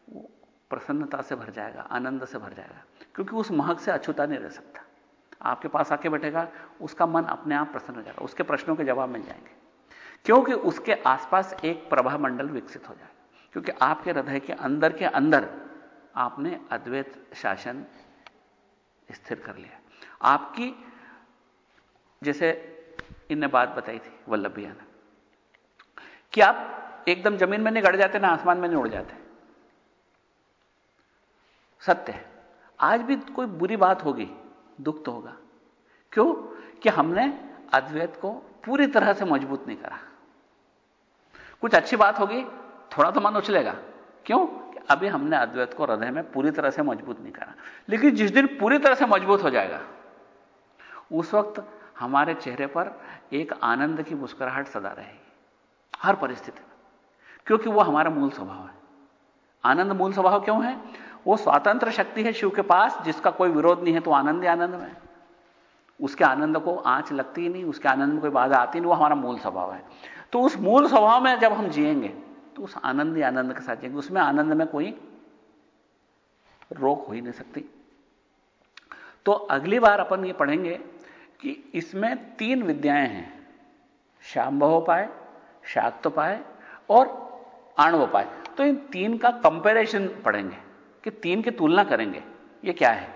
वो प्रसन्नता से भर जाएगा, आनंद से भर जाएगा, क्योंकि उस महक से अछूता नहीं रह सकता। आपके पास आके बैठेगा, उसका मन अपने आप प्रसन्न हो जाएगा, उसके प्रश्नों के जवाब मिल जाएँगे। क्योंकि उसके आसपास एक प्रभा मंडल विकसित हो जाएगा, क्योंकि आपके हृदय के अंदर के अंदर आपने अद्वैत शासन स्थिर कर लिया। आपकी जैसे इनने बात बताई थी, वल्लभ भैया ने। कि आप एकदम ज़मीन में नहीं गड़ जाते ना, आसमान में नहीं उड़ जाते। सत्य है। आज भी कोई बुरी बात होगी, दुख तो होगा। क्यों? कि हमने अद्वैत को पूरी तरह से मज़बूत नहीं करा। कुछ अच्छी बात होगी, थोड़ा तो मन उछलेगा। क्यों? कि अभी हमने अद्वैत को हृदय में पूरी तरह से मज़बूत नहीं करा। लेकिन जिस दिन पूरी तरह से मज़बूत हो जाएगा, उस वक्त हमारे चेहरे पर एक आनंद की मुस्कुराहट सदा रहेगी। हर परिस्थिति में। क्योंकि वो हमारा मूल स्वभाव है। आनंद मूल स्वभाव क्यों है? वो स्वतंत्र शक्ति है शिव के पास, जिसका कोई विरोध नहीं है तो आनंद ही आनंद में। उसके आनंद को आँच लगती ही नहीं, उसके आनंद में कोई बाधा आती नहीं, वो हमारा मूल स्वभाव है। तो उस मूल स्वभाव में जब हम जिएँगे तो उस आनंद ही आनंद के साथ जिएँगे। उसमें आनंद में कोई रोक हो ही नहीं सकती। तो अगली बार अपन ये पढ़ेंगे कि इसमें तीन विद्याएँ हैं। शांभवोपाय शाक्तोपाय और आणवोपाय। तो इन तीन का कंपैरिजन पढ़ेंगे कि तीन की तुलना करेंगे, ये क्या है?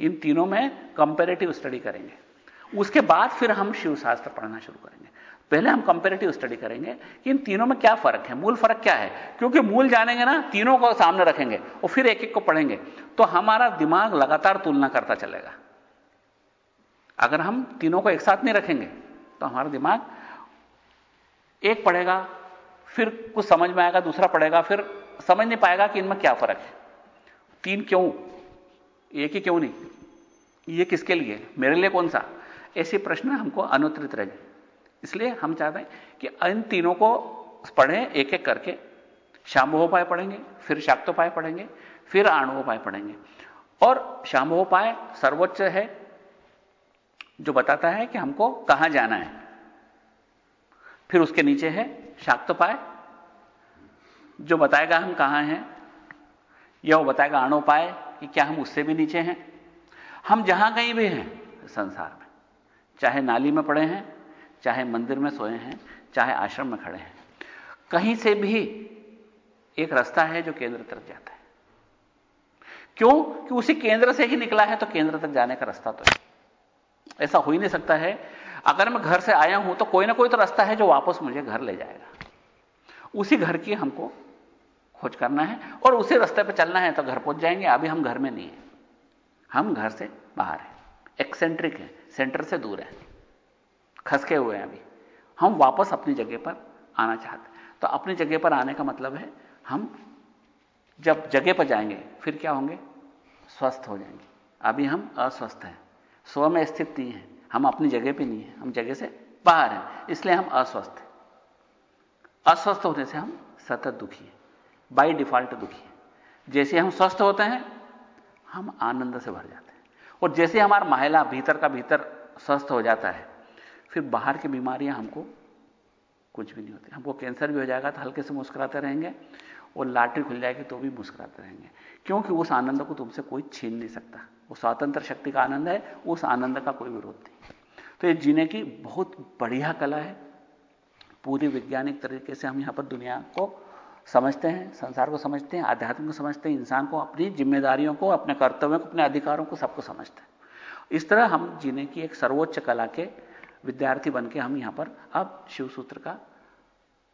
इन तीनों में कंपेरेटिव स्टडी करेंगे। उसके बाद फिर हम शिवशास्त्र पढ़ना शुरू करेंगे। पहले हम कंपेरेटिव स्टडी करेंगे कि इन तीनों में क्या फ़र्क है, मूल फ़र्क क्या है? क्योंकि मूल जानेंगे ना, तीनों को सामने रखेंगे और फिर एक एक को पढ़ेंगे। तो हमारा दिमाग लगातार तुलना करता चलेगा। अगर हम तीनों को एक साथ नहीं रखेंगे तो हमारा दिमाग एक पढ़ेगा, फिर कुछ समझ में आएगा, दूसरा पढ़ेगा, फिर समझ नहीं पाएगा कि इनमें क्या फ़र्क है। तीन क्यों? एक ही क्यों नहीं? ये किसके लिए? मेरे लिए कौन सा? ऐसे प्रश्न हमको अनुत्तरित रह। जाए इसलिए हम चाहते हैं कि इन तीनों को पढ़ें एक एक करके। शाम्भोपाय पढ़ेंगे, फिर शाक्तोपाय पढ़ेंगे, फिर आणवोपाय पढ़ेंगे। और शाम्भोपाय सर्वोच्च है जो बताता है कि हमको कहाँ जाना है। फिर उसके नीचे है शाक्तोपाय जो बताएगा हम कहाँ हैं, या वो बताएगा आणोपाय कि क्या हम उससे भी नीचे हैं। हम जहाँ कहीं भी हैं संसार में, चाहे नाली में पड़े हैं, चाहे मंदिर में सोए हैं, चाहे आश्रम में खड़े हैं, कहीं से भी एक रास्ता है जो केंद्र तक जाता है। क्यों? कि उसी केंद्र से ही निकला है तो केंद्र तक जाने का रास्ता तो है। ऐसा हो ही नहीं सकता है। अगर मैं घर से आया हूँ तो कोई ना कोई तो रास्ता है जो वापस मुझे घर ले जाएगा। उसी घर की हमको खोज करना है और उसी रास्ते पर चलना है तो घर पहुँच जाएँगे। अभी हम घर में नहीं है। हम घर से बाहर हैं। एक्सेंट्रिक है। सेंटर से दूर है। खसके हुए हैं अभी। हम वापस अपनी जगह पर आना चाहते हैं। तो अपनी जगह पर आने का मतलब है, हम जब जगह पर जाएँगे, फिर क्या होंगे? स्वस्थ हो जाएँगे। अभी हम अस्वस्थ हैं। स्व में स्थित नहीं है। हम अपनी जगह पे नहीं है। हम जगह से बाहर हैं। इसलिए हम अस्वस्थ हैं। अस्वस्थ होने से हम सतत दुखी हैं। बाई डिफ़ॉल्ट दुखी हैं। जैसे हम स्वस्थ होते हैं, हम आनंद से भर जाते हैं। और जैसे हमारा महिला भीतर का भीतर स्वस्थ हो जाता है, फिर बाहर की बीमारियाँ हमको कुछ भी नहीं होती। हमको कैंसर भी हो जाएगा तो हल्के से मुस्कुराते रहेंगे और लाटरी खुल जाएगी तो भी मुस्कुराते रहेंगे। क्योंकि उस आनंद को तुमसे कोई छीन नहीं सकता। वो स्वतंत्र शक्ति का आनंद है, उस आनंद का कोई विरोध नहीं। तो ये जीने की बहुत बढ़िया कला है। पूरी वैज्ञानिक तरीके से हम यहाँ पर दुनिया को समझते हैं, संसार को समझते हैं, आध्यात्म को समझते हैं, इंसान को अपनी जिम्मेदारियों को, अपने कर्तव्यों को, अपने अधिकारों को सबको समझते हैं। इस तरह हम जीने की एक सर्वोच्च कला के विद्यार्थी बन के हम यहाँ पर अब शिव सूत्र का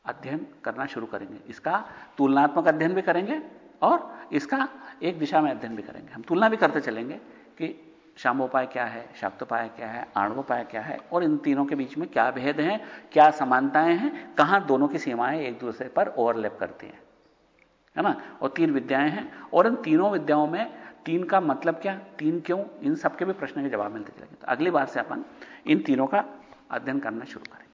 अध्ययन करना शुरू करेंगे। इसका तुलनात्मक अध्ययन भी करेंगे और इसका एक दिशा में अध्ययन भी करेंगे। हम तुलना भी करते चलेंगे कि शामोपाय क्या है, शाक्तोपाय क्या है, आणवोपाय क्या है, और इन तीनों के बीच में क्या भेद हैं, क्या समानताएँ हैं, कहाँ दोनों की सीमाएँ एक दूसरे पर ओवरलैप करती हैं। है ना? और तीन विद्याएँ हैं, और इन तीनों विद्याओं में तीन का मतलब क्या, तीन क्यों, इन सबके भी प्रश्न के जवाब मिलते चलेंगे। तो अगली बार से अपन इन तीनों का अध्ययन करना शुरू करें।